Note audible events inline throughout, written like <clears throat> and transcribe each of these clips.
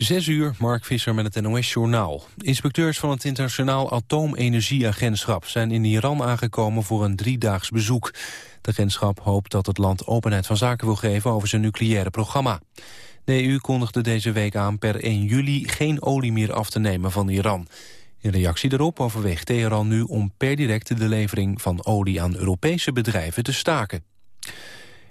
Zes uur, Mark Visser met het NOS-journaal. Inspecteurs van het Internationaal Atoomenergieagentschap... zijn in Iran aangekomen voor een driedaags bezoek. Het agentschap hoopt dat het land openheid van zaken wil geven... over zijn nucleaire programma. De EU kondigde deze week aan per 1 juli geen olie meer af te nemen van Iran. In reactie daarop overweegt Teheran nu om per direct de levering van olie aan Europese bedrijven te staken.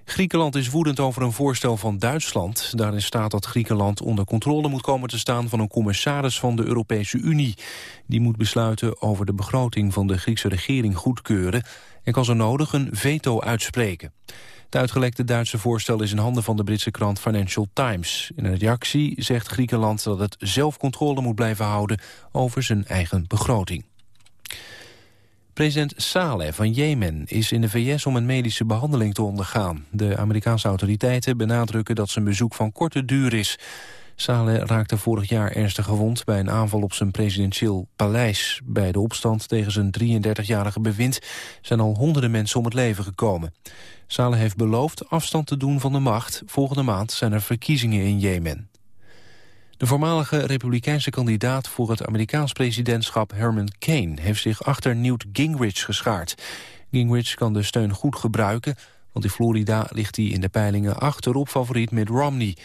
Griekenland is woedend over een voorstel van Duitsland. Daarin staat dat Griekenland onder controle moet komen te staan van een commissaris van de Europese Unie. Die moet besluiten over de begroting van de Griekse regering goedkeuren en kan zo nodig een veto uitspreken. Het uitgelekte Duitse voorstel is in handen van de Britse krant Financial Times. In een reactie zegt Griekenland dat het zelf controle moet blijven houden over zijn eigen begroting. President Saleh van Jemen is in de VS om een medische behandeling te ondergaan. De Amerikaanse autoriteiten benadrukken dat zijn bezoek van korte duur is. Saleh raakte vorig jaar ernstig gewond bij een aanval op zijn presidentieel paleis. Bij de opstand tegen zijn 33-jarige bewind zijn al honderden mensen om het leven gekomen. Saleh heeft beloofd afstand te doen van de macht. Volgende maand zijn er verkiezingen in Jemen. De voormalige republikeinse kandidaat voor het Amerikaans presidentschap Herman Kane heeft zich achter Newt Gingrich geschaard. Gingrich kan de steun goed gebruiken, want in Florida ligt hij in de peilingen achterop favoriet Mitt Romney.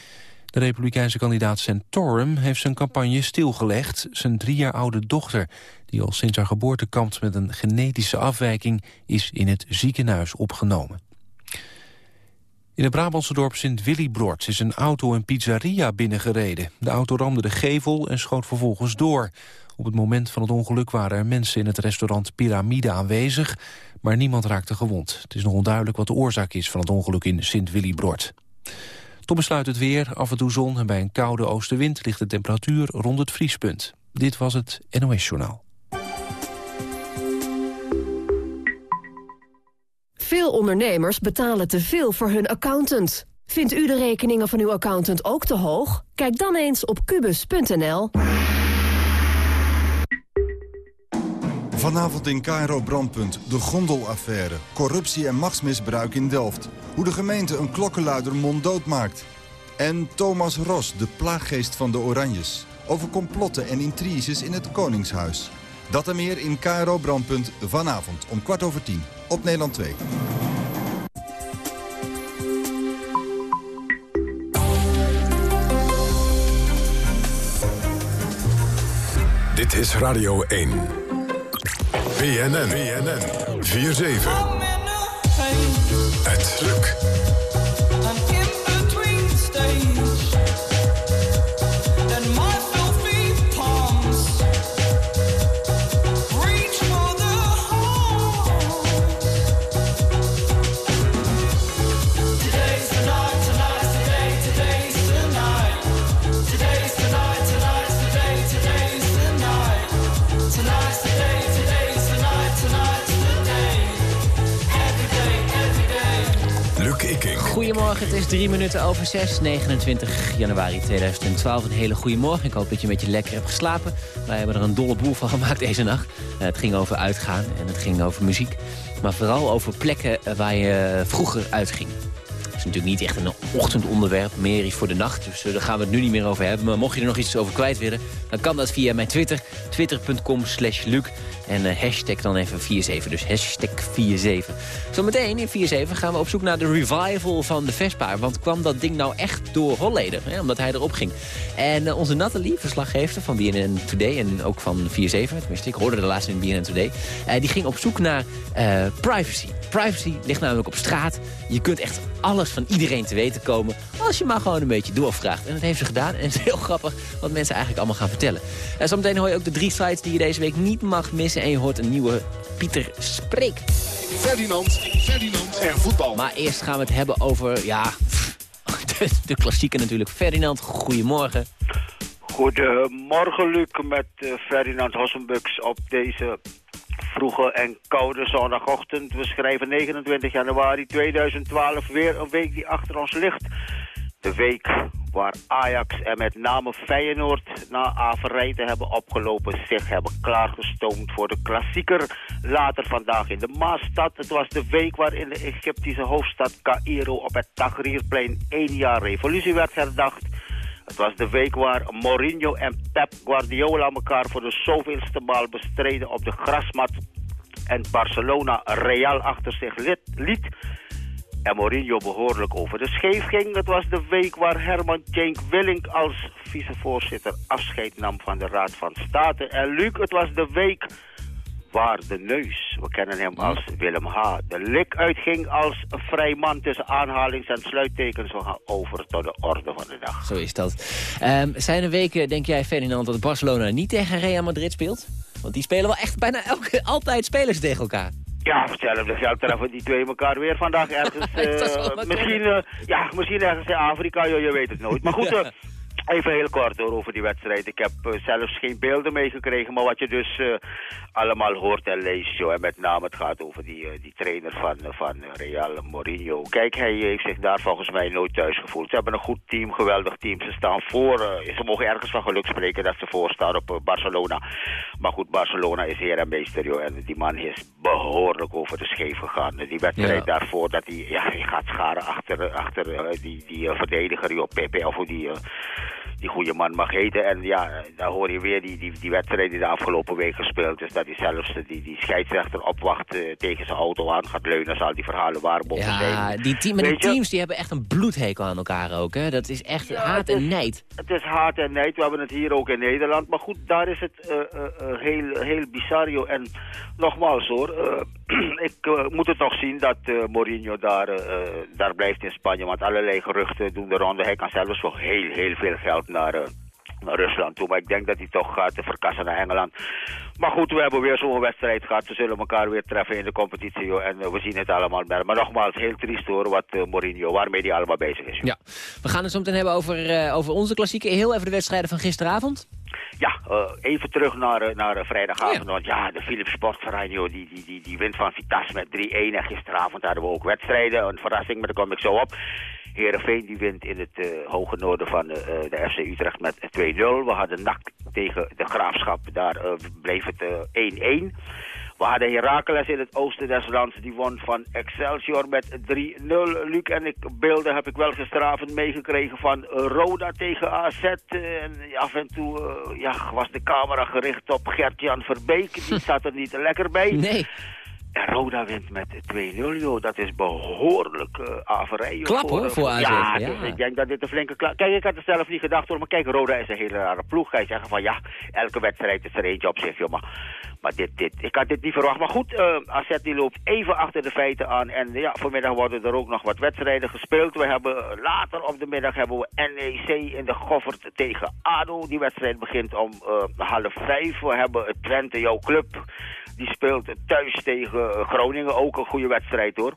De republikeinse kandidaat Santorum heeft zijn campagne stilgelegd. Zijn drie jaar oude dochter, die al sinds haar geboorte kampt met een genetische afwijking, is in het ziekenhuis opgenomen. In het Brabantse dorp Sint-Willibrord is een auto een pizzeria binnengereden. De auto ramde de gevel en schoot vervolgens door. Op het moment van het ongeluk waren er mensen in het restaurant Pyramide aanwezig, maar niemand raakte gewond. Het is nog onduidelijk wat de oorzaak is van het ongeluk in Sint-Willibrord. Tot besluit het weer, af en toe zon en bij een koude oostenwind ligt de temperatuur rond het vriespunt. Dit was het NOS Journaal. Veel ondernemers betalen te veel voor hun accountant. Vindt u de rekeningen van uw accountant ook te hoog? Kijk dan eens op kubus.nl. Vanavond in Cairo Brandpunt, de gondelaffaire. Corruptie en machtsmisbruik in Delft. Hoe de gemeente een klokkenluider monddood maakt. En Thomas Ros, de plaaggeest van de Oranjes. Over complotten en intriges in het Koningshuis. Dat en meer in Cairo Brandpunt vanavond om kwart over tien op Nederland 2. Dit is Radio 1. BNN. BNN. 4-7. Het lukt. Goedemorgen, het is drie minuten over zes, 29 januari 2012. Een hele goede morgen. Ik hoop dat je een beetje lekker hebt geslapen. Wij hebben er een dolle boel van <laughs> gemaakt deze nacht. Uh, het ging over uitgaan en het ging over muziek. Maar vooral over plekken waar je vroeger uitging. Is natuurlijk niet echt een ochtendonderwerp, meer iets voor de nacht. Dus uh, daar gaan we het nu niet meer over hebben. Maar mocht je er nog iets over kwijt willen, dan kan dat via mijn Twitter. Twitter.com slash Luc. En uh, hashtag dan even 47, dus hashtag 47. Zometeen in 47 gaan we op zoek naar de revival van de Vespa. Want kwam dat ding nou echt door Holleder, hè, omdat hij erop ging. En uh, onze Nathalie, verslaggever van BNN Today en ook van 47, tenminste ik hoorde de laatste in BNN Today. Die ging op zoek naar privacy. Privacy ligt namelijk op straat. Je kunt echt alles van iedereen te weten komen als je maar gewoon een beetje doorvraagt. En dat heeft ze gedaan en het is heel grappig wat mensen eigenlijk allemaal gaan vertellen. En zometeen hoor je ook de drie sites die je deze week niet mag missen en je hoort een nieuwe Pieter Spreek. Ferdinand, Ferdinand en voetbal. Maar eerst gaan we het hebben over, ja, <laughs> de, de klassieke natuurlijk. Ferdinand, goedemorgen. Goedemorgen Luc met uh, Ferdinand Hossenbux op deze vroege en koude zondagochtend. We schrijven 29 januari 2012 weer een week die achter ons ligt. De week waar Ajax en met name Feyenoord na averij te hebben opgelopen zich hebben klaargestoomd voor de klassieker. Later vandaag in de Maasstad. Het was de week waarin de Egyptische hoofdstad Cairo op het Tahrirplein één jaar revolutie werd herdacht. Het was de week waar Mourinho en Pep Guardiola elkaar voor de zoveelste maal bestreden op de grasmat. En Barcelona Real achter zich liet. En Mourinho behoorlijk over de scheef ging. Het was de week waar Herman Cenk Willink als vicevoorzitter afscheid nam van de Raad van State. En Luc, het was de week waar de neus, we kennen hem als Willem H., de lik uitging als een vrij man tussen aanhalings- en sluittekens. We gaan over tot de orde van de dag. Zo is dat. Um, zijn er weken, denk jij Ferdinand, dat Barcelona niet tegen Real Madrid speelt? Want die spelen wel echt bijna elke, <laughs> altijd spelen ze tegen elkaar. Ja, hetzelfde geld treffen die twee elkaar weer vandaag ergens. <laughs> Uh, misschien, uh, ja, misschien ergens in Afrika, joh, je weet het nooit. Maar goed, <laughs> uh, Even heel kort hoor, over die wedstrijd. Ik heb uh, zelfs geen beelden meegekregen, maar wat je dus uh, allemaal hoort en leest. Joh, en met name het gaat over die, uh, die trainer van, van Real, Mourinho. Kijk, hij heeft zich daar volgens mij nooit thuis gevoeld. Ze hebben een goed team, geweldig team. Ze staan voor, ze mogen ergens van geluk spreken dat ze voorstaan op Barcelona. Maar goed, Barcelona is heer en meester, joh. En die man is behoorlijk over de scheef gegaan. Die wedstrijd ja. daarvoor, dat hij, ja, hij gaat scharen achter, achter die, die verdediger, joh, Pepe, of die die goede man mag heten. En ja, dan hoor je weer die, die, die wedstrijd die de afgelopen week gespeeld is. Dat hij zelfs die, die scheidsrechter opwacht uh, tegen zijn auto aan gaat leunen. Zal die verhalen waar ja, zijn. Die, team, die teams die hebben echt een bloedhekel aan elkaar ook. Hè? Dat is echt ja, haat en nijd. Het is haat en nijd. We hebben het hier ook in Nederland. Maar goed, daar is het uh, uh, heel, heel bizarro. En nogmaals hoor, <clears throat> ik moet het nog zien dat Mourinho daar, daar blijft in Spanje. Want allerlei geruchten doen de ronde. Hij kan zelfs voor heel, heel veel geld naar, naar Rusland toe. Maar ik denk dat hij toch gaat verkassen naar Engeland. Maar goed, we hebben weer zo'n wedstrijd gehad. We zullen elkaar weer treffen in de competitie. Joh, en uh, we zien het allemaal. Maar, maar nogmaals, heel triest hoor, wat uh, Mourinho, waarmee hij allemaal bezig is. Joh. Ja, we gaan het zo meteen hebben over, over onze klassieke. Heel even de wedstrijden van gisteravond. Ja, uh, even terug naar, naar vrijdagavond. Oh, ja. Want ja, de Philips Sportverein joh, die, die, die, die wint van Vitas met 3-1. En gisteravond hadden we ook wedstrijden. Een verrassing, maar daar kom ik zo op. Heerenveen die wint in het uh, hoge noorden van uh, de FC Utrecht met 2-0. We hadden NAC tegen de Graafschap, daar uh, bleef het 1-1. We hadden Heracles in het oosten des lands, die won van Excelsior met 3-0. Luc en ik, beelden heb ik wel gisteravond meegekregen van Roda tegen AZ. En af en toe ja, was de camera gericht op Gert-Jan Verbeek, die <laughs> zat er niet lekker bij. Nee. En Roda wint met 2-0, joh. Dat is behoorlijk uh, averij. Klap hoor, voor AZ. Ja, ja. Dus ik denk dat dit een flinke klap... Kijk, ik had er zelf niet gedacht hoor. Maar kijk, Roda is een hele rare ploeg. Ga je zeggen van ja, elke wedstrijd is er eentje op zich, joh. Maar, maar dit, dit, ik had dit niet verwacht. Maar goed, uh, AZ die loopt even achter de feiten aan. En ja, vanmiddag worden er ook nog wat wedstrijden gespeeld. We hebben later op de middag hebben we NEC in de Goffert tegen ADO. Die wedstrijd begint om uh, half vijf. We hebben Twente, jouw club... Die speelt thuis tegen Groningen. Ook een goede wedstrijd hoor.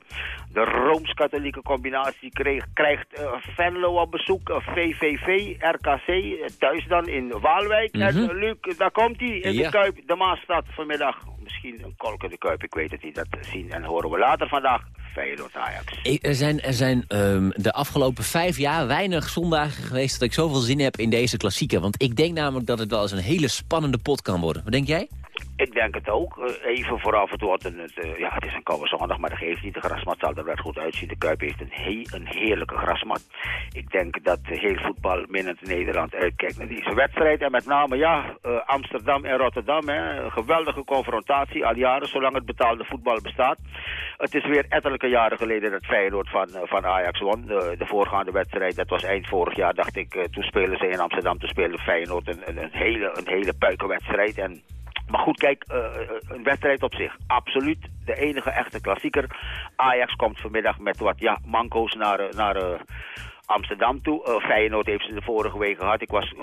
De Rooms-Katholieke combinatie kreeg, krijgt uh, Venlo op bezoek. Uh, VVV, RKC. Uh, thuis dan in Waalwijk. Mm -hmm. En Luc, daar komt hij in ja. de Kuip. De Maasstad vanmiddag. Misschien een kolk in de Kuip. Ik weet het niet. Dat zien en horen we later vandaag. Feyenoord Ajax. Er zijn, er zijn um, de afgelopen vijf jaar weinig zondagen geweest... dat ik zoveel zin heb in deze klassieker. Want ik denk namelijk dat het wel eens een hele spannende pot kan worden. Wat denk jij? Ik denk het ook. Uh, even vooraf het wordt een, uh, ja, het is een koude zondag, maar dat geeft niet. De grasmat zal er wel goed uitzien. De Kuip heeft een, een heerlijke grasmat. Ik denk dat heel voetbal minnend Nederland uitkijkt naar deze wedstrijd. En met name, ja, Amsterdam en Rotterdam. Hè, een geweldige confrontatie al jaren, zolang het betaalde voetbal bestaat. Het is weer ettelijke jaren geleden dat Feyenoord van, van Ajax won. De, de voorgaande wedstrijd, dat was eind vorig jaar, dacht ik. toen spelen ze in Amsterdam, toen speelde Feyenoord een, een, een hele, een hele puikenwedstrijd. En maar goed, kijk, uh, een wedstrijd op zich. Absoluut de enige echte klassieker. Ajax komt vanmiddag met wat ja, manco's naar, naar uh, Amsterdam toe. Uh, Feyenoord heeft ze de vorige week gehad. Ik was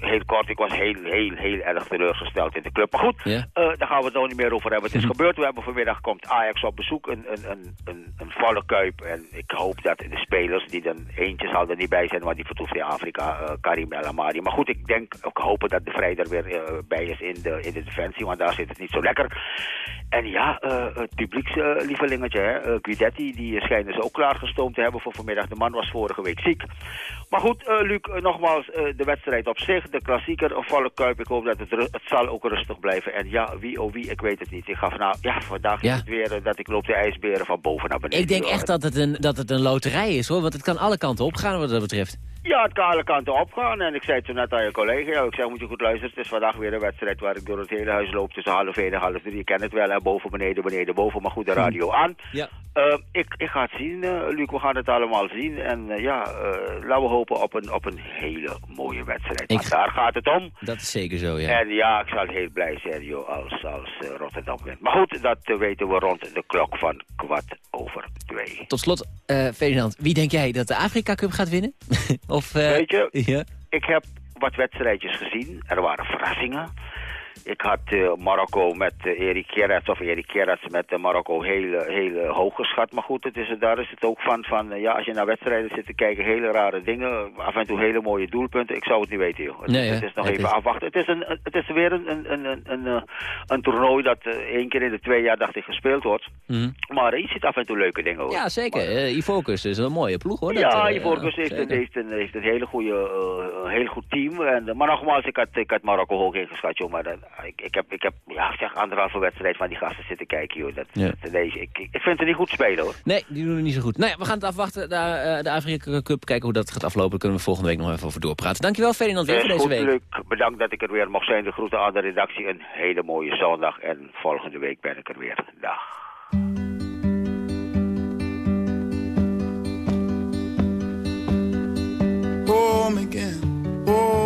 heel kort, ik was heel, heel, heel erg teleurgesteld in de club. Maar goed, yeah. daar gaan we het nog niet meer over hebben. Het is gebeurd. We hebben vanmiddag komt Ajax op bezoek. Een, een, een, een, een volle kuip. En ik hoop dat de spelers, die dan eentje zal er niet bij zijn, want die vertoeft in Afrika, Karim El Amari. Maar goed, ik denk, ook hopen dat de Vrij er weer bij is in de, in de defensie, want daar zit het niet zo lekker. En ja, het publiekslievelingetje, Guidetti, die schijnen ze ook klaargestoomd te hebben voor vanmiddag. De man was vorige week Maar goed, Luc, nogmaals, de wedstrijd op zich, de klassieker, volle kuip. Ik hoop dat het, het zal ook rustig blijven. En ja, wie oh wie, ik weet het niet. Ik ga vanavond, ja, vandaag ja. is het weer dat ik loop de ijsberen van boven naar beneden. Ik denk echt dat het, een, dat het een loterij is, hoor. Want het kan alle kanten opgaan wat dat betreft. Ja, het kan alle kanten opgaan. En ik zei toen net aan je collega, ik zei, moet je goed luisteren. Het is vandaag weer een wedstrijd waar ik door het hele huis loop tussen half één en half drie. Je kent het wel, hè? boven, beneden, beneden, boven. Maar goed, de radio aan. Ja. Uh, ik, ik ga het zien, uh, Luc. We gaan het allemaal zien. En uh, ja, laten we hopen op een, op een hele mooie wedstrijd. Daar gaat het om. Dat is zeker zo, ja. En ja, ik zal heel blij zijn, joh, als, als Rotterdam wint. Maar goed, dat weten we rond de klok van kwart over twee. Tot slot, Ferdinand, wie denk jij dat de Afrika Cup gaat winnen? <laughs> of, Weet je, <laughs> ja? ik heb wat wedstrijdjes gezien. Er waren verrassingen. Ik had uh, Marokko met uh, Erik Gerrits, of Erik Gerrits met uh, Marokko heel, heel hoog geschat. Maar goed, het is, daar is het ook van, van ja, als je naar wedstrijden zit te kijken, hele rare dingen. Af en toe hele mooie doelpunten. Ik zou het niet weten, joh. Het, nee, het is nog het even is... afwachten. Het is, een, het is weer een, een, een, een, een, een toernooi dat één keer in de twee jaar, dacht ik, gespeeld wordt. Mm -hmm. Maar je ziet af en toe leuke dingen, hoor. Ja, zeker. Maar, Ivorcus is een mooie ploeg, hoor. Ja, Ivorcus heeft, een, heeft, een, heeft een hele goede, heel goed team. En, maar nogmaals, ik had, ik had Marokko hoog ingeschat, joh. Maar ik, ik, heb, ik heb ja, ik zeg anderhalve wedstrijd van die gasten zitten kijken, joh. Dat, ja. dat, deze, ik, ik vind het niet goed spelen, hoor. Nee, die doen het niet zo goed. Nou ja, we gaan het afwachten, de, de Afrika Cup, kijken hoe dat gaat aflopen. Daar kunnen we volgende week nog even over doorpraten. Dankjewel, Ferdinand, weer voor deze week. Bedankt dat ik er weer mocht zijn. De groeten aan de redactie. Een hele mooie zondag. En volgende week ben ik er weer. Dag. Home again, home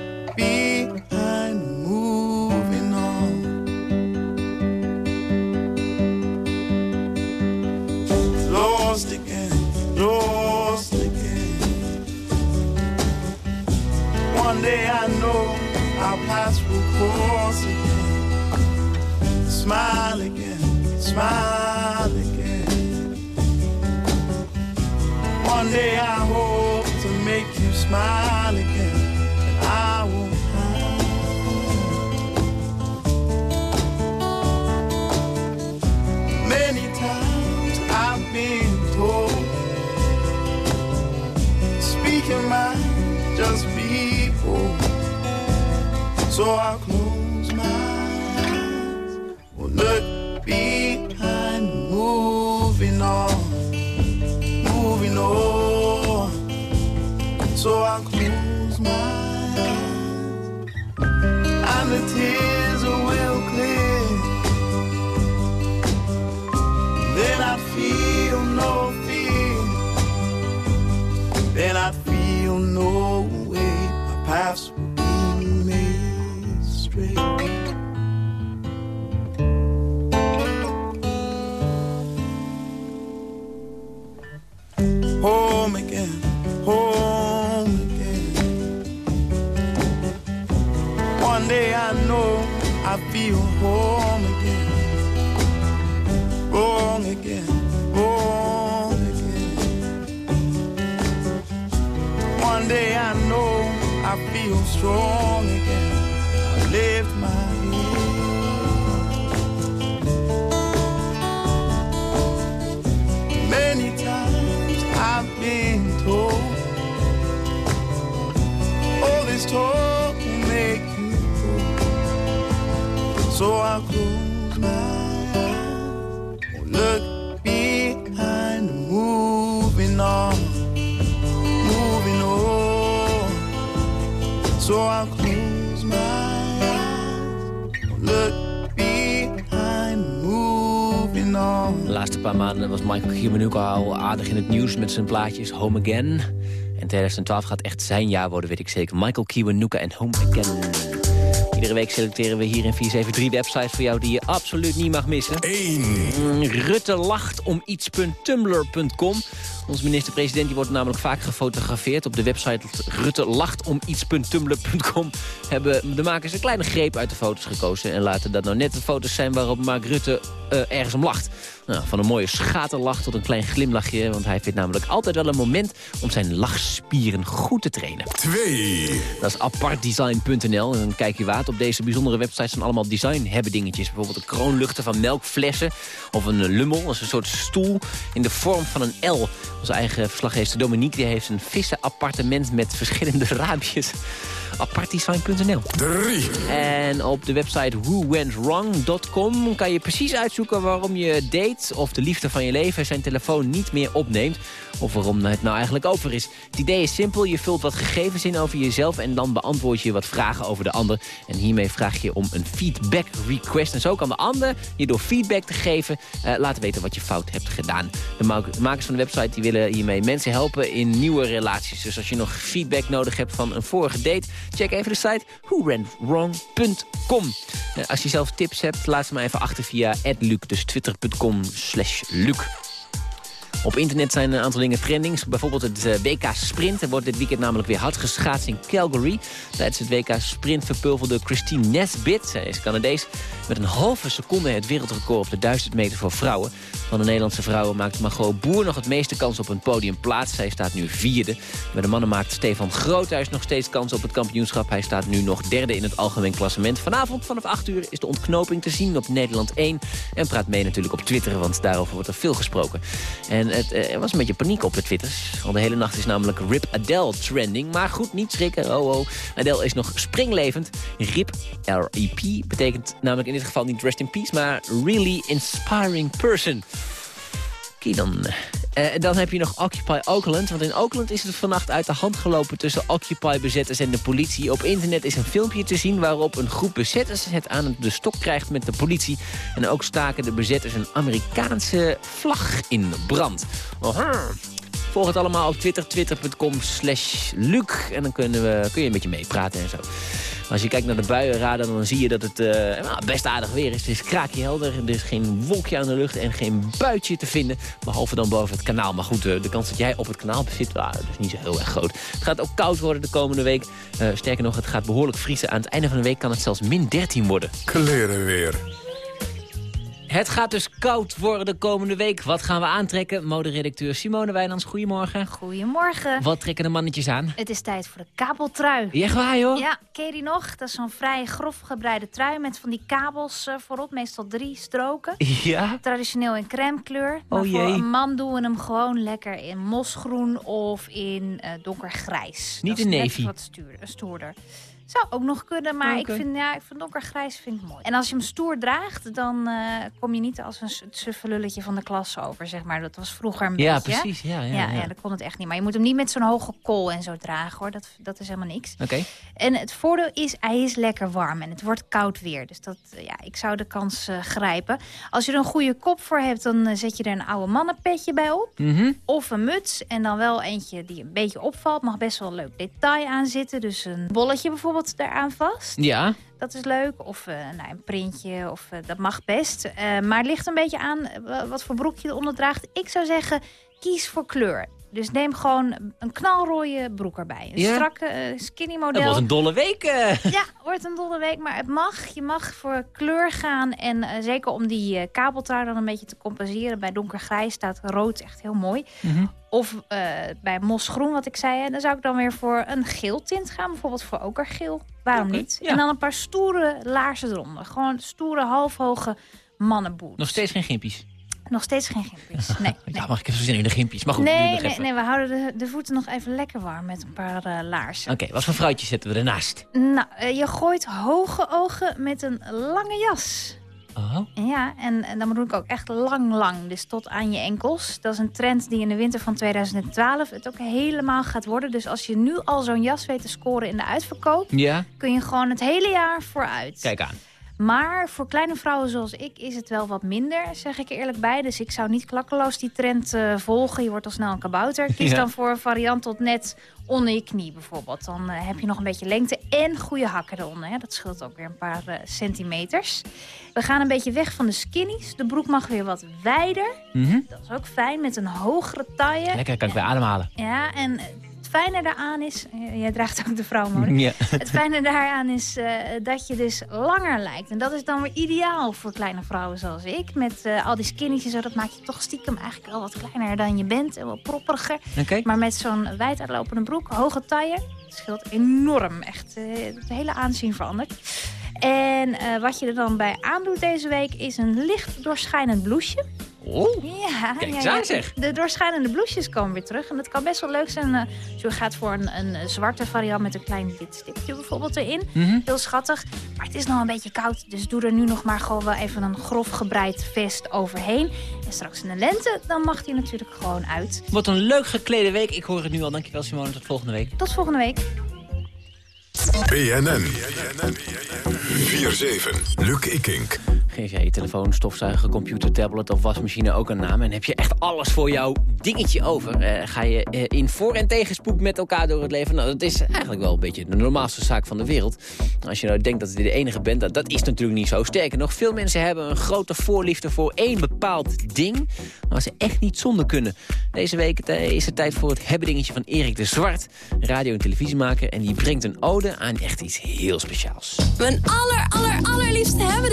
Smile again, smile again. One day I hope to make you smile again. And I will hide. Many times I've been told, speak your mind, just bold. So I'll close moving on, moving on. So I'll close my eyes, and the tears will clear. Then I feel no fear. Then I feel no control. So I'll close my eyes, look behind, moving on. De laatste paar maanden was Michael Kiwanuka al aardig in het nieuws met zijn plaatjes Home Again. En 2012 gaat echt zijn jaar worden, weet ik zeker. Michael Kiwanuka en Home Again. Iedere week selecteren we hier in 473 websites voor jou die je absoluut niet mag missen. 1. Rutte lacht om iets.tumblr.com. Onze minister-president wordt namelijk vaak gefotografeerd. Op de website Rutte lacht om iets.tumblr.com hebben de makers een kleine greep uit de foto's gekozen. En laten dat nou net de foto's zijn waarop Mark Rutte uh, ergens om lacht. Nou, van een mooie schaterlach tot een klein glimlachje. Want hij vindt namelijk altijd wel een moment om zijn lachspieren goed te trainen. 2. Dat is apartdesign.nl. En kijk je waard. Op deze bijzondere website zijn allemaal design hebben dingetjes. Bijvoorbeeld de kroonluchten van melkflessen. Of een lummel. Dat is een soort stoel in de vorm van een L. Onze eigen verslaggever Dominique die heeft een vissenappartement met verschillende <laughs> raampjes apartdesign.nl. 3. En op de website whowentwrong.com kan je precies uitzoeken waarom je date of de liefde van je leven zijn telefoon niet meer opneemt. Of waarom het nou eigenlijk over is. Het idee is simpel, je vult wat gegevens in over jezelf en dan beantwoord je wat vragen over de ander. En hiermee vraag je om een feedback request. En zo kan de ander je door feedback te geven uh, laten weten wat je fout hebt gedaan. De makers van de website die willen hiermee mensen helpen in nieuwe relaties. Dus als je nog feedback nodig hebt van een vorige date, check even de site whowentwrong.com. Uh, als je zelf tips hebt, laat ze maar even achter via @luc, dus twitter.com slash luc. Op internet zijn een aantal dingen trendings. Bijvoorbeeld het eh, WK Sprint. Er wordt dit weekend namelijk weer hard geschaatst in Calgary. Tijdens het WK Sprint verpulverde Christine Nesbit, zij is Canadees... met een halve seconde het wereldrecord op de 1000 meter voor vrouwen. Van de Nederlandse vrouwen maakt Margot Boer nog het meeste kans op een podium plaats. Zij staat nu vierde. Bij de mannen maakt Stefan Groothuis nog steeds kans op het kampioenschap. Hij staat nu nog derde in het algemeen klassement. Vanavond vanaf 8 uur is de ontknoping te zien op Nederland 1. En praat mee natuurlijk op Twitter, want daarover wordt er veel gesproken. En het, eh, er was een beetje paniek op de twitters. Al de hele nacht is namelijk Rip Adele trending. Maar goed, niet schrikken. Oh, oh. Adele is nog springlevend. Rip, R-E-P, betekent namelijk in dit geval niet rest in peace... maar really inspiring person. Dan... Uh, dan heb je nog Occupy Oakland. Want in Oakland is het vannacht uit de hand gelopen tussen Occupy-bezetters en de politie. Op internet is een filmpje te zien waarop een groep bezetters het aan de stok krijgt met de politie. En ook staken de bezetters een Amerikaanse vlag in brand. Volg het allemaal op Twitter, twitter.com slash Luc. En dan kunnen we, kun je een beetje meepraten en zo. Als je kijkt naar de buienradar, dan zie je dat het uh, nou, best aardig weer is. Het is kraakje helder, er is geen wolkje aan de lucht en geen buitje te vinden. Behalve dan boven het kanaal. Maar goed, uh, de kans dat jij op het kanaal zit, uh, is niet zo heel erg groot. Het gaat ook koud worden de komende week. Uh, sterker nog, het gaat behoorlijk vriezen. Aan het einde van de week kan het zelfs min 13 worden. Kleren weer. Het gaat dus koud worden de komende week. Wat gaan we aantrekken? Moderedacteur Simone Wijnands, goedemorgen. Goedemorgen. Wat trekken de mannetjes aan? Het is tijd voor de kabeltrui. Echt waar, joh? Ja, ken je die nog? Dat is zo'n vrij grof gebreide trui met van die kabels uh, voorop. Meestal drie stroken. Ja? Traditioneel in crème kleur. Maar oh jee. voor een man doen we hem gewoon lekker in mosgroen of in uh, donkergrijs. Niet in navy? wat stuur, stoerder. Zou ook nog kunnen, maar okay. ik vind, ja, ik vind donkergrijs vind ik mooi. En als je hem stoer draagt, dan uh, kom je niet als een suffelulletje van de klas over, zeg maar. Dat was vroeger een ja, beetje. Precies, ja, ja, ja, ja. ja, dat kon het echt niet. Maar je moet hem niet met zo'n hoge kool en zo dragen, hoor. Dat, dat is helemaal niks. Oké. Okay. En het voordeel is, hij is lekker warm en het wordt koud weer. Dus dat, ja, ik zou de kans uh, grijpen. Als je er een goede kop voor hebt, dan uh, zet je er een oude mannenpetje bij op. Mm -hmm. Of een muts en dan wel eentje die een beetje opvalt. Mag best wel een leuk detail aan zitten. Dus een bolletje bijvoorbeeld eraan vast. Ja. Dat is leuk. Of uh, nou, een printje. Of, uh, dat mag best. Uh, maar het ligt een beetje aan wat voor broek je eronder draagt. Ik zou zeggen, kies voor kleur. Dus neem gewoon een knalrooie broek erbij. Een ja. strakke skinny model. Dat wordt een dolle week. Ja, wordt een dolle week. Maar het mag. Je mag voor kleur gaan. En zeker om die kabeltrui dan een beetje te compenseren. Bij donkergrijs staat rood echt heel mooi. Mm -hmm. Of uh, bij mosgroen, wat ik zei. Dan zou ik dan weer voor een geel tint gaan. Bijvoorbeeld voor okergeel. Waarom okay, niet? Ja. En dan een paar stoere laarzen eronder. Gewoon stoere, halfhoge mannenboots. Nog steeds geen gimpies? Nog steeds geen gimpies, nee. <laughs> nee. Ja, mag ik even zo zin in de gimpies? Maar goed, nee, nog nee, even. nee, we houden de, de voeten nog even lekker warm met een paar uh, laarzen. Oké, okay, wat voor fruitjes zetten we ernaast? Nou, uh, je gooit hoge ogen met een lange jas. Oh. Ja, en, en dan bedoel ik ook echt lang, lang. Dus tot aan je enkels. Dat is een trend die in de winter van 2012 het ook helemaal gaat worden. Dus als je nu al zo'n jas weet te scoren in de uitverkoop... Ja. kun je gewoon het hele jaar vooruit. Kijk aan. Maar voor kleine vrouwen zoals ik is het wel wat minder, zeg ik er eerlijk bij. Dus ik zou niet klakkeloos die trend eh, volgen. Je wordt al snel een kabouter. <laughs> Kies Ja. dan voor een variant tot net onder je knie bijvoorbeeld. Dan eh, heb je nog een beetje lengte en goede hakken eronder. Hè. Dat scheelt ook weer een paar eh, centimeters. We gaan een beetje weg van de skinnies. De broek mag weer wat wijder. Mhm. Dat is ook fijn met een hogere taille. Lekker, kan ik weer ademhalen. Ja, en fijne daaraan is... eh, Jij draagt ook de vrouwenmode. Ja. Het fijne daaraan is eh, dat je dus langer lijkt. En dat is dan weer ideaal voor kleine vrouwen zoals ik. Met eh, al die skinnies zo, dat maakt je toch stiekem eigenlijk wel wat kleiner dan je bent. En wat propperiger. Maar met zo'n wijd uitlopende broek, hoge taille, het scheelt enorm. Echt, het hele aanzien verandert. En eh, wat je er dan bij aandoet deze week is een licht doorschijnend blouseje. Oh, Ja, Kijk ja, ja. zeg. De doorschijnende blouses komen weer terug. En dat kan best wel leuk zijn. eh, je gaat voor een, een zwarte variant met een klein wit stipje bijvoorbeeld erin. Mhm. Heel schattig. Maar het is nog een beetje koud. Dus doe er nu nog maar gewoon wel even een grof gebreid vest overheen. En straks in de lente, dan mag die natuurlijk gewoon uit. wat een leuk geklede week. Ik hoor het nu al. Dankjewel Simone, tot volgende week. Tot volgende week. BNN. 4-7. Luc Ikink. Geef je telefoon, stofzuiger, computer, tablet of wasmachine ook een naam... en heb je echt alles voor jouw dingetje over... Eh, ga je eh, in voor- en tegenspoed met elkaar door het leven... nou, dat is eigenlijk wel een beetje de normaalste zaak van de wereld. Als je nou denkt dat je de enige bent, dat, dat is natuurlijk niet zo. Sterker nog, veel mensen hebben een grote voorliefde voor één bepaald ding... waar ze echt niet zonder kunnen. Deze week eh, is het tijd voor het hebbedingetje van Erik de Zwart... radio- en televisiemaker, en die brengt een ode aan echt iets heel speciaals. Mijn aller, aller, allerliefste hebben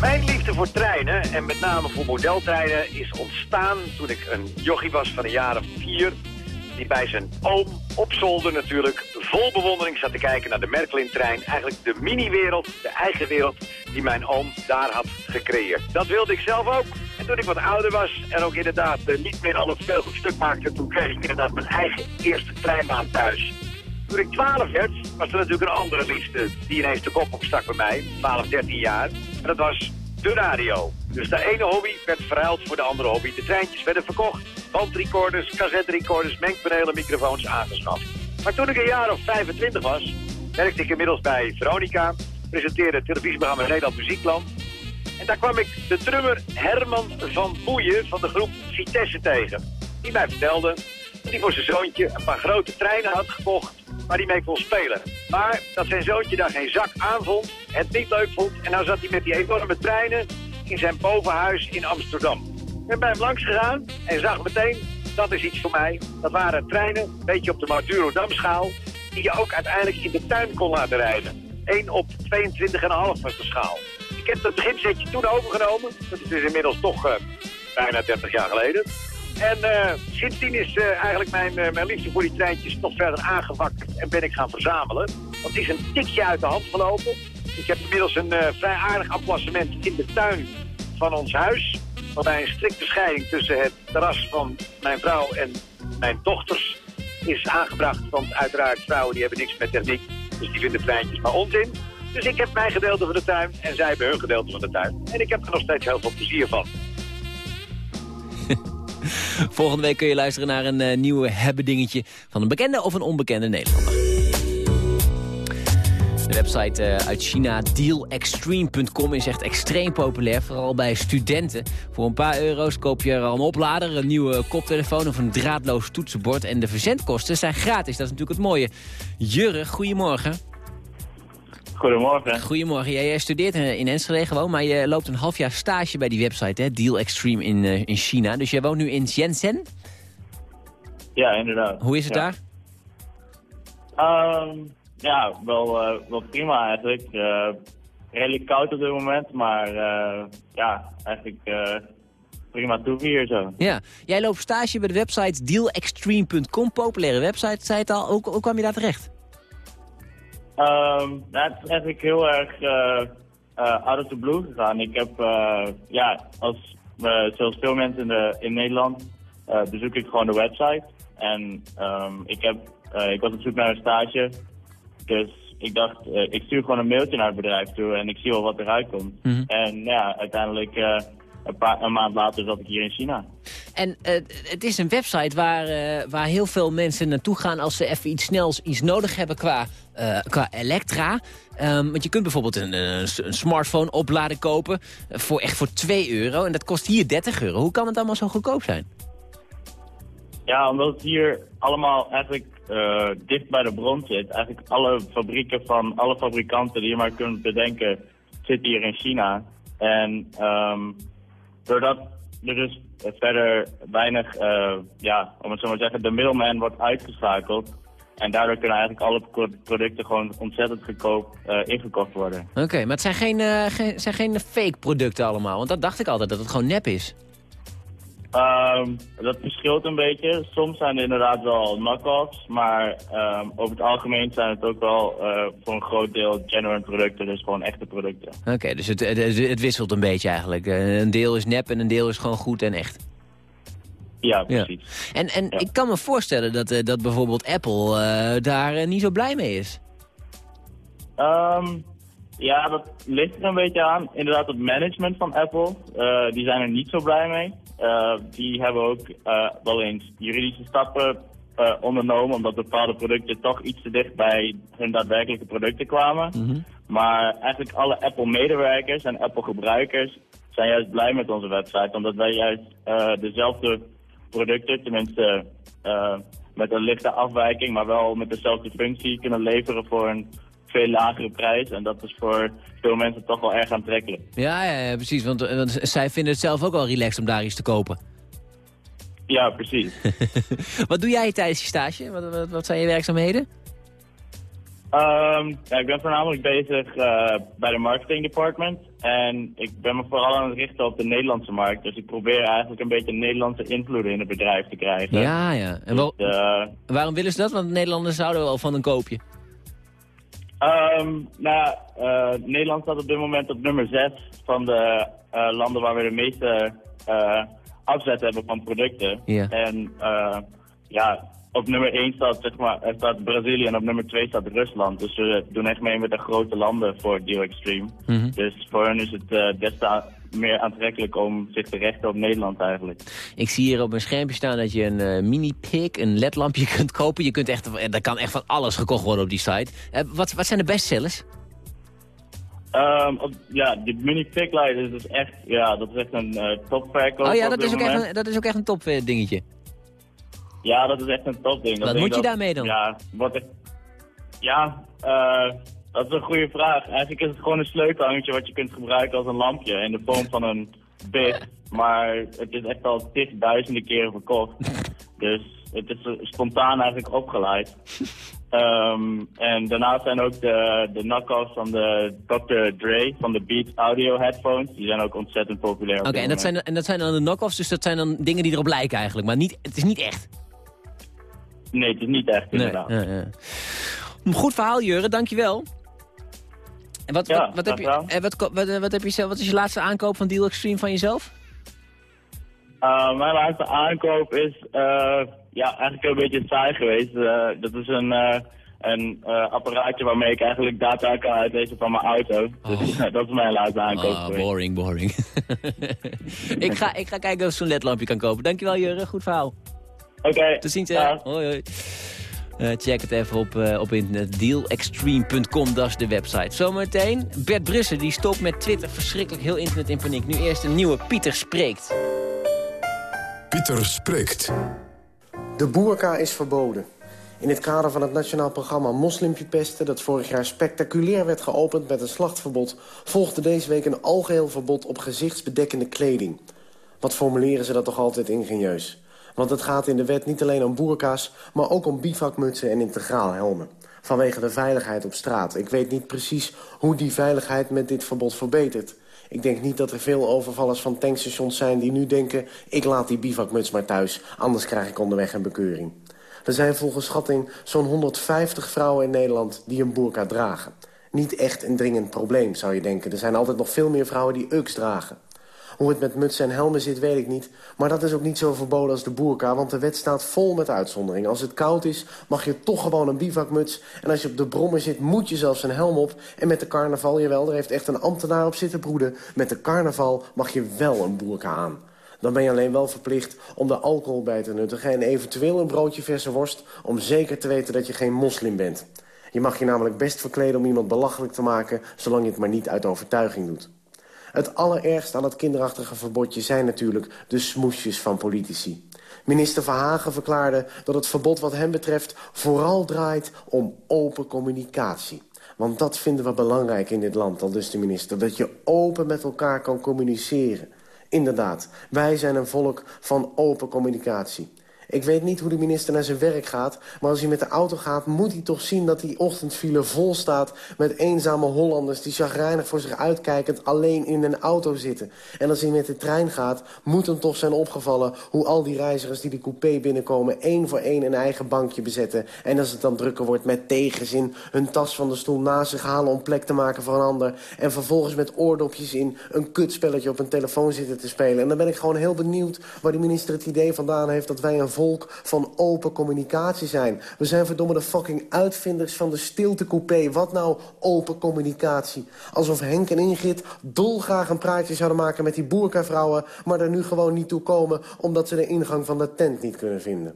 Mijn liefde voor treinen, en met name voor modeltreinen, is ontstaan toen ik een jochie was van een jaar of vier. Die bij zijn oom op zolder natuurlijk vol bewondering zat te kijken naar de Merklin-trein. Eigenlijk de mini-wereld, de eigen wereld die mijn oom daar had gecreëerd. Dat wilde ik zelf ook. En toen ik wat ouder was en ook inderdaad eh, niet meer al het veel stuk maakte, toen kreeg ik inderdaad mijn eigen eerste treinbaan thuis. Toen ik 12 werd, was er natuurlijk een andere liefde die ineens de kop opstak bij mij. 12, 13 jaar. En dat was de radio. Dus de ene hobby werd verruild voor de andere hobby. De treintjes werden verkocht. Bandrecorders, cassetterecorders, mengpanelen, microfoons aangeschaft. Maar toen ik een jaar of 25 was, werkte ik inmiddels bij Veronica. Presenteerde het televisieprogramma Nederland Muziekland. En daar kwam ik de drummer Herman van Boeien van de groep Vitesse tegen. Die mij vertelde hij voor zijn zoontje een paar grote treinen had gekocht waar hij mee kon spelen. Maar dat zijn zoontje daar geen zak aan vond, het niet leuk vond. En nou zat hij met die enorme treinen in zijn bovenhuis in Amsterdam. Ik ben bij hem langs gegaan en zag meteen, dat is iets voor mij. Dat waren treinen, een beetje op de Maduro-Damschaal, die je ook uiteindelijk in de tuin kon laten rijden. 1 op 22,5 was de schaal. Ik heb dat beginsetje toen overgenomen. Dat is dus inmiddels toch eh, bijna 30 jaar geleden. En eh, sindsdien is eh, eigenlijk mijn, eh, mijn liefde voor die treintjes nog verder aangewakkerd en ben ik gaan verzamelen. Want het is een tikje uit de hand gelopen. Ik heb inmiddels een vrij aardig emplacement in de tuin van ons huis. Waarbij een strikte scheiding tussen het terras van mijn vrouw en mijn dochters is aangebracht. Want uiteraard vrouwen die hebben niks met techniek. Dus die vinden treintjes maar onzin. Dus ik heb mijn gedeelte van de tuin en zij hebben hun gedeelte van de tuin. En ik heb er nog steeds heel veel plezier van. <laughs> <laughs> Volgende week kun je luisteren naar een eh, nieuwe hebbedingetje van een bekende of een onbekende Nederlander. De website eh, uit China, dealextreme.com, is echt extreem populair. Vooral bij studenten. Voor een paar euro's koop je er al een oplader, een nieuwe koptelefoon of een draadloos toetsenbord. En de verzendkosten zijn gratis, dat is natuurlijk het mooie. Jurre, goedemorgen. Goedemorgen. Goedemorgen. Jij, jij studeert in in Enschede gewoon, maar je loopt een half jaar stage bij die website, hè? Deal Extreme in, eh, in China. Dus jij woont nu in Shenzhen. Ja, inderdaad. Hoe is het Ja. daar? Ehm, ja, wel, eh, wel prima eigenlijk. Eh, redelijk koud op dit moment, maar eh, ja, eigenlijk eh, prima toeven hier zo. Ja, jij loopt stage bij de website dealextreme.com, populaire website, zei het al. Hoe, hoe kwam je daar terecht? Ehm, nou, het is eigenlijk heel erg eh eh, out of the blue gegaan. Ik heb, eh, ja, als, zoals veel mensen in, de, in Nederland, bezoek ik gewoon de website. En ehm, ik, heb, ik was op zoek naar een stage, dus ik dacht, ik stuur gewoon een mailtje naar het bedrijf toe en ik zie wel wat eruit komt. Mhm. En ja, uiteindelijk, een, paar, een maand later zat ik hier in China. En uh, het is een website waar, uh, waar heel veel mensen naartoe gaan... als ze even iets snels iets nodig hebben qua, uh, qua elektra. Um, want je kunt bijvoorbeeld een, een, smartphone opladen kopen... voor echt voor 2 euro. En dat kost hier 30 euro. Hoe kan het allemaal zo goedkoop zijn? Ja, omdat het hier allemaal eigenlijk dicht bij de bron zit. Eigenlijk alle fabrieken van alle fabrikanten die je maar kunt bedenken zitten hier in China. En um, doordat er dus verder weinig, uh, ja, om het zo maar te zeggen, de middleman wordt uitgeschakeld. En daardoor kunnen eigenlijk alle producten gewoon ontzettend goedkoop uh, ingekocht worden. Oké, maar het zijn geen, zijn geen fake producten allemaal, want dat dacht ik altijd, dat het gewoon nep is. Um, dat verschilt een beetje. Soms zijn er inderdaad wel knock-offs, maar um, over het algemeen zijn het ook wel uh, voor een groot deel genuine producten, dus gewoon echte producten. Oké, okay, dus het, het, het, wisselt een beetje eigenlijk. Uh, een deel is nep en een deel is gewoon goed en echt. Ja, precies. Ja. En, en ja. ik kan me voorstellen dat, uh, dat bijvoorbeeld Apple daar niet zo blij mee is. Um, ja, dat ligt er een beetje aan. Inderdaad, het management van Apple, die zijn er niet zo blij mee. Uh, die hebben ook uh, wel eens juridische stappen ondernomen, omdat bepaalde producten toch iets te dicht bij hun daadwerkelijke producten kwamen. Mhm. Mm -hmm. Maar eigenlijk alle Apple-medewerkers en Apple-gebruikers zijn juist blij met onze website, omdat wij juist dezelfde producten, tenminste met een lichte afwijking, maar wel met dezelfde functie kunnen leveren voor een veel lagere prijs. En dat is voor veel mensen toch wel erg aantrekkelijk. Ja, ja, precies. Want, want, zij vinden het zelf ook wel relaxed om daar iets te kopen. Ja, precies. <laughs> wat doe jij tijdens je stage? Wat, wat, wat zijn je werkzaamheden? Um, ja, ik ben voornamelijk bezig uh, bij de marketing department. En ik ben me vooral aan het richten op de Nederlandse markt. Dus ik probeer eigenlijk een beetje Nederlandse invloeden in het bedrijf te krijgen. Ja, ja. En wel, dus, uh, waarom willen ze dat? Want Nederlanders zouden wel van een koopje. Um, nou, uh, Nederland staat op dit moment op nummer 6 van de uh, landen waar we de meeste uh, afzet hebben van producten. Yeah. En ja, op nummer 1 staat, zeg maar, staat Brazilië en op nummer 2 staat Rusland. Dus we doen echt mee met de grote landen voor Dio Extreme. Mm -hmm. Dus voor hen is het des te meer aantrekkelijk om zich te rechten op Nederland eigenlijk. Ik zie hier op mijn schermpje staan dat je een uh, mini-pig, een ledlampje <laughs> kunt kopen. Je kunt echt, er kan echt van alles gekocht worden op die site. Uh, wat, wat zijn de bestsellers? Um, op, ja, die mini-pig light is dus echt, ja, dat is echt een uh, topverkoop. Oh ja, dat is, ook echt een, dat is ook echt een top dingetje. Ja, dat is echt een topding. Wat moet je daarmee dan? Ja, wat ja uh, dat is een goede vraag. Eigenlijk is het gewoon een sleutelhangertje wat je kunt gebruiken als een lampje in de vorm van een bit. Maar het is echt al tigduizenden keren verkocht. Dus het is spontaan eigenlijk opgeleid. Um, en daarnaast zijn ook de, de knock-offs van de Dr. Dre van de Beats Audio headphones. Die zijn ook ontzettend populair. Oké, okay, en, dat zijn, en dat zijn dan de knock-offs, dus dat zijn dan dingen die erop lijken eigenlijk. Maar niet, het is niet echt. Nee, het is niet echt inderdaad. Nee, ja, ja. Goed verhaal, Jurre, dankjewel. En wat, ja, wat, wat, heb je, en wat, wat, wat, heb je zelf, wat is je laatste aankoop van Deal Extreme van jezelf? Uh, mijn laatste aankoop is uh, ja, eigenlijk een beetje saai geweest. Uh, dat is een, een apparaatje waarmee ik eigenlijk data kan uitlezen van mijn auto. Oh. Dus <laughs> dat is mijn laatste aankoop ah, boring, boring. <laughs> ik, ga, ik ga kijken of ik zo'n ledlampje kan kopen. Dankjewel Jurre, goed verhaal. Oké. Okay. Tot ziens. Hoi, hoi. Uh, check het even op, uh, op internet. Dealextreme.com, dat is de website. Zometeen Bert Brussen, die stopt met Twitter. Verschrikkelijk, heel internet in paniek. Nu eerst een nieuwe Pieter Spreekt. Pieter Spreekt. De boerka is verboden. In het kader van het nationaal programma Moslimpje pesten... dat vorig jaar spectaculair werd geopend met een slachtverbod... volgde deze week een algeheel verbod op gezichtsbedekkende kleding. Wat formuleren ze dat toch altijd ingenieus. Want het gaat in de wet niet alleen om boerka's... maar ook om bivakmutsen en integraal helmen. Vanwege de veiligheid op straat. Ik weet niet precies hoe die veiligheid met dit verbod verbetert. Ik denk niet dat er veel overvallers van tankstations zijn die nu denken... ik laat die bivakmuts maar thuis, anders krijg ik onderweg een bekeuring. Er zijn volgens schatting zo'n 150 vrouwen in Nederland die een boerka dragen. Niet echt een dringend probleem, zou je denken. Er zijn altijd nog veel meer vrouwen die ux dragen. Hoe het met mutsen en helmen zit, weet ik niet. Maar dat is ook niet zo verboden als de boerka, want de wet staat vol met uitzonderingen. Als het koud is, mag je toch gewoon een bivakmuts. En als je op de brommer zit, moet je zelfs een helm op. En met de carnaval, jawel, er heeft echt een ambtenaar op zitten broeden. Met de carnaval mag je wel een boerka aan. Dan ben je alleen wel verplicht om er alcohol bij te nuttigen... en eventueel een broodje verse worst om zeker te weten dat je geen moslim bent. Je mag je namelijk best verkleden om iemand belachelijk te maken... zolang je het maar niet uit overtuiging doet. Het allerergste aan het kinderachtige verbodje zijn natuurlijk de smoesjes van politici. Minister Verhagen verklaarde dat het verbod wat hem betreft vooral draait om open communicatie. Want dat vinden we belangrijk in dit land, al dus de minister. Dat je open met elkaar kan communiceren. Inderdaad, wij zijn een volk van open communicatie. Ik weet niet hoe de minister naar zijn werk gaat... maar als hij met de auto gaat, moet hij toch zien dat die ochtendfile vol staat... met eenzame Hollanders die chagrijnig voor zich uitkijkend alleen in een auto zitten. En als hij met de trein gaat, moet hem toch zijn opgevallen... hoe al die reizigers die de coupé binnenkomen... één voor één een eigen bankje bezetten. En als het dan drukker wordt met tegenzin... hun tas van de stoel naast zich halen om plek te maken voor een ander... en vervolgens met oordopjes in een kutspelletje op een telefoon zitten te spelen. En dan ben ik gewoon heel benieuwd waar de minister het idee vandaan heeft... dat wij een volk van open communicatie zijn. We zijn verdomme de fucking uitvinders van de stiltecoupé. Wat nou open communicatie? Alsof Henk en Ingrid dolgraag een praatje zouden maken met die boerkavrouwen... maar er nu gewoon niet toe komen omdat ze de ingang van de tent niet kunnen vinden.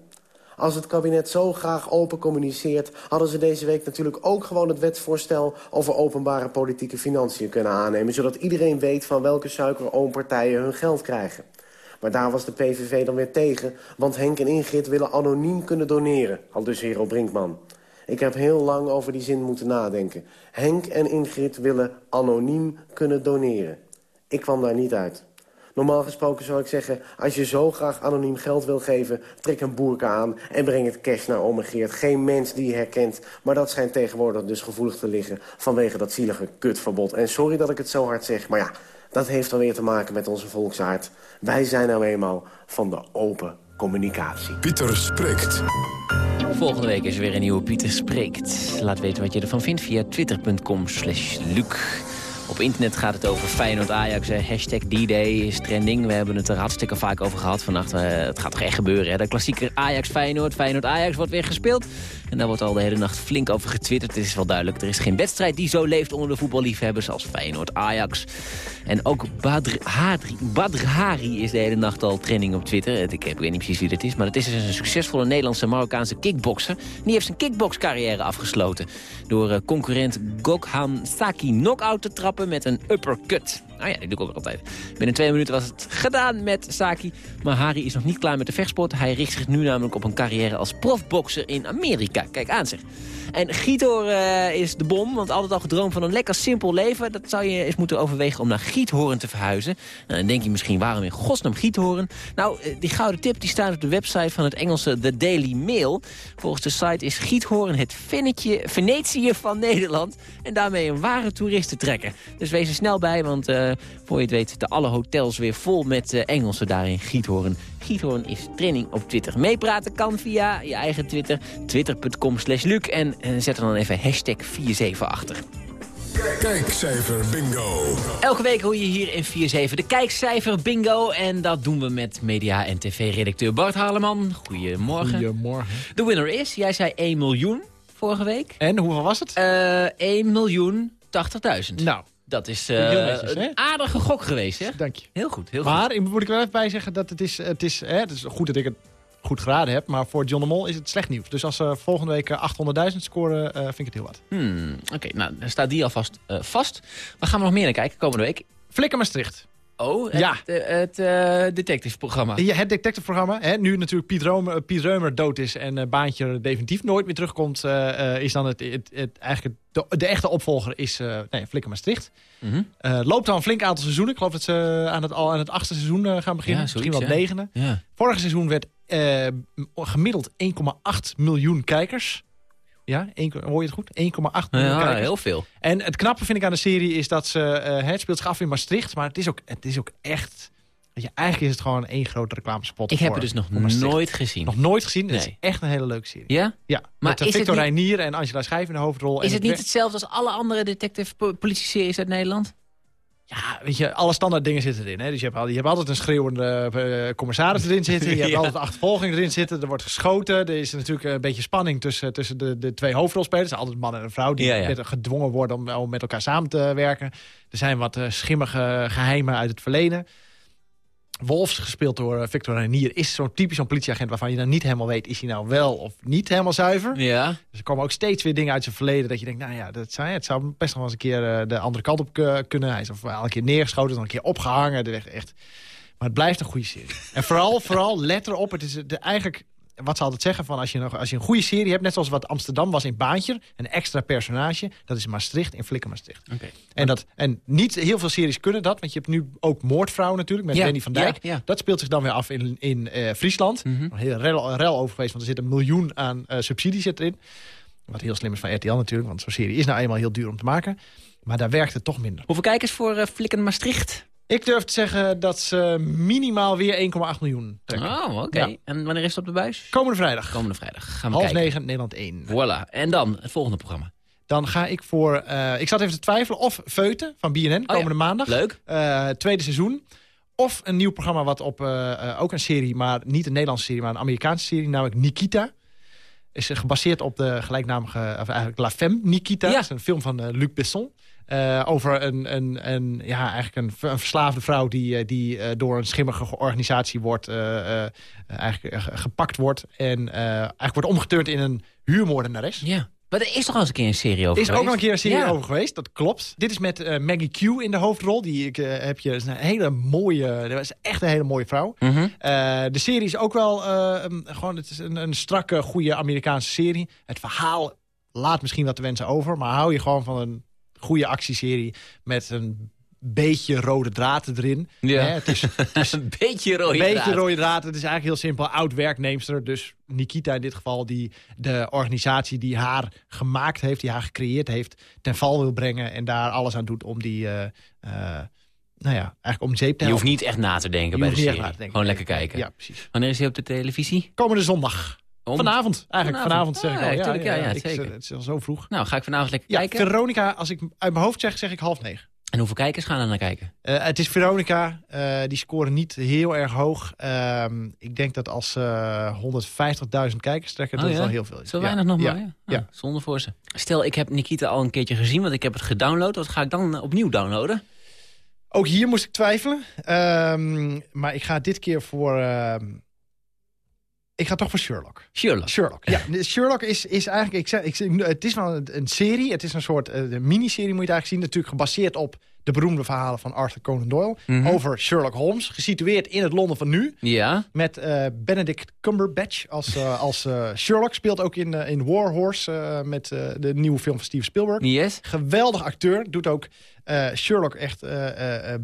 Als het kabinet zo graag open communiceert... hadden ze deze week natuurlijk ook gewoon het wetsvoorstel... over openbare politieke financiën kunnen aannemen... zodat iedereen weet van welke suikeroomppartijen hun geld krijgen. Maar daar was de PVV dan weer tegen, want Henk en Ingrid willen anoniem kunnen doneren. Al dus Hero Brinkman. Ik heb heel lang over die zin moeten nadenken. Henk en Ingrid willen anoniem kunnen doneren. Ik kwam daar niet uit. Normaal gesproken zou ik zeggen, als je zo graag anoniem geld wil geven... trek een boerka aan en breng het cash naar ome. Geen mens die je herkent, maar dat schijnt tegenwoordig dus gevoelig te liggen... vanwege dat zielige kutverbod. En sorry dat ik het zo hard zeg, maar ja, dat heeft dan weer te maken met onze volksaard. Wij zijn nou eenmaal van de open communicatie. Pieter spreekt. Volgende week is er weer een nieuwe Pieter Spreekt. Laat weten wat je ervan vindt via twitter.com slash Luc. Op internet gaat het over Feyenoord-Ajax. Hashtag D-Day is trending. We hebben het er hartstikke vaak over gehad vannacht. Uh, het gaat toch echt gebeuren, hè? De klassieker Ajax-Feyenoord. Feyenoord-Ajax wordt weer gespeeld. En daar wordt al de hele nacht flink over getwitterd. Het is wel duidelijk, er is geen wedstrijd die zo leeft onder de voetballiefhebbers als Feyenoord-Ajax. En ook Badr, Hari is de hele nacht al trending op Twitter. Ik, weet niet precies wie dat is, maar het is dus een succesvolle Nederlandse Marokkaanse kickbokser. Die heeft zijn kickboxcarrière afgesloten. Door uh, concurrent Gokhan Saki knock-out te trappen met een uppercut. Nou ja, die doe ik ook altijd. Binnen twee minuten was het gedaan met Saki. Maar Hari is nog niet klaar met de vechtsport. Hij richt zich nu namelijk op een carrière als profbokser in Amerika. Kijk aan zich. En Giethoorn uh, is de bom, want altijd al gedroomd van een lekker simpel leven. Dat zou je eens moeten overwegen om naar Giethoorn te verhuizen. Nou, dan denk je misschien, waarom in godsnaam Giethoorn? Nou, die gouden tip die staat op de website van het Engelse The Daily Mail. Volgens de site is Giethoorn het Venetië van Nederland. En daarmee een ware toeristentrekker. Dus wees er snel bij, want uh, voor je het weet... de alle hotels weer vol met uh, Engelsen daar in Giethoorn. Giethoorn is training op Twitter. Meepraten kan via je eigen Twitter, twitter.com slash Luc. En uh, zet er dan even hashtag 47 achter. Kijkcijfer bingo. Elke week hoor je hier in 4-7 de kijkcijfer bingo. En dat doen we met media- en tv-redacteur Bart Haleman. Goedemorgen. Goedemorgen. De winner is, jij zei 1 miljoen vorige week. En hoeveel was het? Uh, 1 miljoen 80.000. Nou. Dat is uh, netjes, een aardige gok geweest, hè? Dank je. Heel goed, heel maar, goed. Maar moet ik wel even bij zeggen dat het is, het is, hè, het is goed dat ik het goed geraden heb. Maar voor John de Mol is het slecht nieuws. Dus als ze volgende week 800.000 scoren, uh, vind ik het heel wat. Hmm, Oké, okay, nou, dan staat die alvast uh, vast. Waar gaan we nog meer naar kijken komende week? Flikker Maastricht. Oh, het, ja. het, het uh, detective-programma. Ja, het detective-programma. Nu natuurlijk Piet Reumer, Piet Reumer dood is en uh, Baantje definitief nooit meer terugkomt... Uh, is dan het, het, het, eigenlijk de, de, echte opvolger is nee, Flikker Maastricht. Mm -hmm. loopt al een flink aantal seizoenen. Ik geloof dat ze aan het, al aan het achtste seizoen gaan beginnen. Ja, Misschien wel negende. Ja. Vorig seizoen werd gemiddeld 1,8 miljoen kijkers... Ja, 1, hoor je het goed? 1,8 miljoen ja, kijkers. heel veel. En het knappe vind ik aan de serie is dat ze... Uh, het speelt zich af in Maastricht, maar het is ook, het is ook echt... Weet je, eigenlijk is het gewoon één grote reclamespot. Ik voor, heb het dus nog nooit gezien. Nog nooit gezien? Nee. Het is echt een hele leuke serie. Ja? Ja. Maar met uh, is Victor het niet... Reinier en Angela Schijf in de hoofdrol. Is en het niet hetzelfde als alle andere detective-politie-series uit Nederland? Ja, weet je, alle standaard dingen zitten erin. Hè? Dus je hebt, je hebt altijd een schreeuwende uh, commissaris erin zitten. Je <laughs> hebt ja. altijd achtervolging erin zitten. Er wordt geschoten. Er is natuurlijk een beetje spanning tussen, tussen de, de twee hoofdrolspelers. Altijd een man en een vrouw die ja, ja. gedwongen worden om, om, met elkaar samen te werken. Er zijn wat uh, schimmige geheimen uit het verleden. Wolfs, gespeeld door eh, Victor Renier, is zo'n typisch zo'n politieagent waarvan je dan niet helemaal weet, is hij nou wel of niet helemaal zuiver. Ja. Dus er komen ook steeds weer dingen uit zijn verleden dat je denkt, nou ja, dat zou, het zou best nog wel eens een keer eh, de andere kant op k- kunnen. Hij is of wel een keer neergeschoten, dan een keer opgehangen. Echt, echt. Maar het blijft een goede serie. En vooral, vooral let erop, het is de, eigenlijk wat ze altijd zeggen, van als je, nog, als je een goede serie hebt... net zoals wat Amsterdam was in Baantje, een extra personage... dat is Maastricht in Flikker Maastricht. Oké. En, dat, en niet heel veel series kunnen dat, want je hebt nu ook Moordvrouw natuurlijk... met Ja, Benny van Dijk. ja, ja. Dat speelt zich dan weer af in, in eh, Friesland. Mhm. Een hele rel, rel over geweest, want er zit een miljoen aan eh subsidie zit erin. Wat heel slim is van RTL natuurlijk, want zo'n serie is nou eenmaal heel duur om te maken. Maar daar werkt het toch minder. Hoeveel kijkers voor eh Flikken Maastricht? Ik durf te zeggen dat ze minimaal weer 1,8 miljoen trekken. Oh, oké. Ja. En wanneer is het op de buis? Komende vrijdag. Komende vrijdag. Gaan we Half kijken. negen, Nederland 1. Voilà. En dan het volgende programma. Dan ga ik voor... eh, ik zat even te twijfelen of Feuten van BNN, komende maandag. Oh Leuk. Eh, tweede seizoen. Of een nieuw programma wat op, eh, ook een serie, maar niet een Nederlandse serie, maar een Amerikaanse serie, namelijk Nikita. Is gebaseerd op de gelijknamige, of eigenlijk La Femme Nikita. Ja. Dat is een film van Luc Besson. Eh, over een, een, een, ja, eigenlijk een, verslaafde vrouw die, eh, die eh, door een schimmige organisatie wordt, eigenlijk gepakt wordt. En eigenlijk wordt omgeturnd in een huurmoordenares. Ja. Maar er is toch al eens een keer een serie over Er is ook geweest? nog een keer een serie Ja. over geweest, dat klopt. Dit is met Maggie Q in de hoofdrol. Die ik, heb je, is een hele mooie, dat is echt een hele mooie vrouw. Mhm. De serie is ook wel gewoon, het is een, een strakke, goede Amerikaanse serie. Het verhaal laat misschien wat te wensen over, maar hou je gewoon van een goede actieserie met een beetje rode draad erin. Ja. Hè, het is, <laughs> het is een beetje rode een beetje draad. rode draad. Het is eigenlijk heel simpel. Oud werknemster, dus Nikita in dit geval... die de organisatie die haar gemaakt heeft, die haar gecreëerd heeft... ten val wil brengen en daar alles aan doet om die... eh, eh, nou ja, eigenlijk om zeep te Je helpen. hoeft niet echt na te denken Je bij de serie. Gewoon lekker kijken. Ja, precies. Wanneer is hij op de televisie? Komende zondag. Om- Vanavond, eigenlijk. Vanavond, zeg ik Ah, al. ja, Ja, tuurlijk, ja, ja, ik- zeker. Het is al zo vroeg. Nou, ga ik vanavond lekker Ja, kijken. Veronica, als ik uit mijn hoofd zeg, zeg ik half negen. En hoeveel kijkers gaan er naar kijken? Eh, het is Veronica. eh, die scoren niet heel erg hoog. Ehm, ik denk dat als ze 150.000 kijkers trekken, dat Oh, het ja? wel heel veel is. Zo Ja. weinig nog maar, ja. Ja. Ah, Zonde voor ze. Stel, ik heb Nikita al een keertje gezien, want ik heb het gedownload. Wat ga ik dan eh, opnieuw downloaden? Ook hier moest ik twijfelen. Ehm, maar ik ga dit keer voor... ik ga toch voor Sherlock. Sherlock. Sherlock, ja. Sherlock is, is eigenlijk... Ik zeg, ik zeg, het is wel een, een serie. Het is een soort de miniserie, moet je het eigenlijk zien. Natuurlijk gebaseerd op de beroemde verhalen van Arthur Conan Doyle. Mhm. Over Sherlock Holmes. Gesitueerd in het Londen van nu. Ja. Met eh, Benedict Cumberbatch als, eh, <laughs> als Sherlock. Speelt ook in, in War Horse met de nieuwe film van Steven Spielberg. Yes. Geweldig acteur. Doet ook Sherlock echt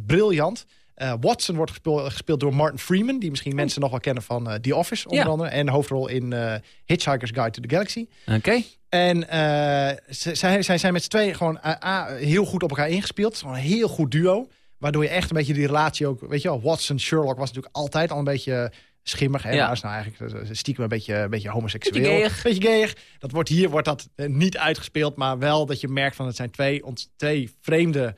briljant. Eh, Watson wordt gespeeld, gespeeld door Martin Freeman. Die misschien mensen nog wel kennen van eh, The Office onder Ja. andere. En de hoofdrol in eh, Hitchhiker's Guide to the Galaxy. Oké. En zij, zij zijn met z'n tweeën gewoon eh, A, heel goed op elkaar ingespeeld. Gewoon een heel goed duo. Waardoor je echt een beetje die relatie ook... Weet je wel, Watson-Sherlock was natuurlijk altijd al een beetje schimmig. En Ja. is nou eigenlijk stiekem een beetje, een beetje homoseksueel. Beetje gayig. Beetje gayig. Dat wordt hier wordt dat niet uitgespeeld. Maar wel dat je merkt van het zijn twee, twee vreemde...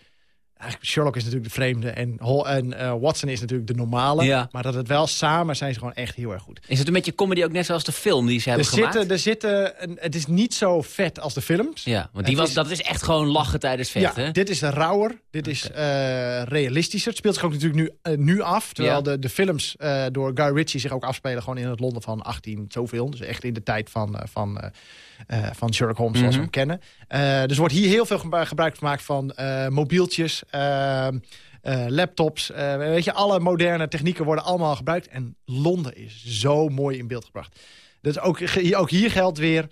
Eigenlijk Sherlock is natuurlijk de vreemde en, en eh, Watson is natuurlijk de normale. Ja. Maar dat het wel samen zijn ze gewoon echt heel erg goed. Is het een beetje comedy ook net zoals de film die ze Er hebben gemaakt? zitten, er zitten, een- het is niet zo vet als de films. Ja, want die was, is- dat is echt gewoon lachen tijdens vechten. Ja, dit is rauwer. Dit is eh, realistischer. Het speelt zich ook natuurlijk nu, eh, nu af. Terwijl Ja. de, de films door Guy Ritchie zich ook afspelen... gewoon in het Londen van 18 zoveel. Dus echt in de tijd van, van, eh, van Sherlock Holmes zoals we Mhm. hem kennen. Eh, dus wordt hier heel veel gebru- gebruik gemaakt van eh, mobieltjes... eh, eh, laptops, weet je, alle moderne technieken worden allemaal gebruikt. En Londen is zo mooi in beeld gebracht. Dus ook, ook hier geldt weer,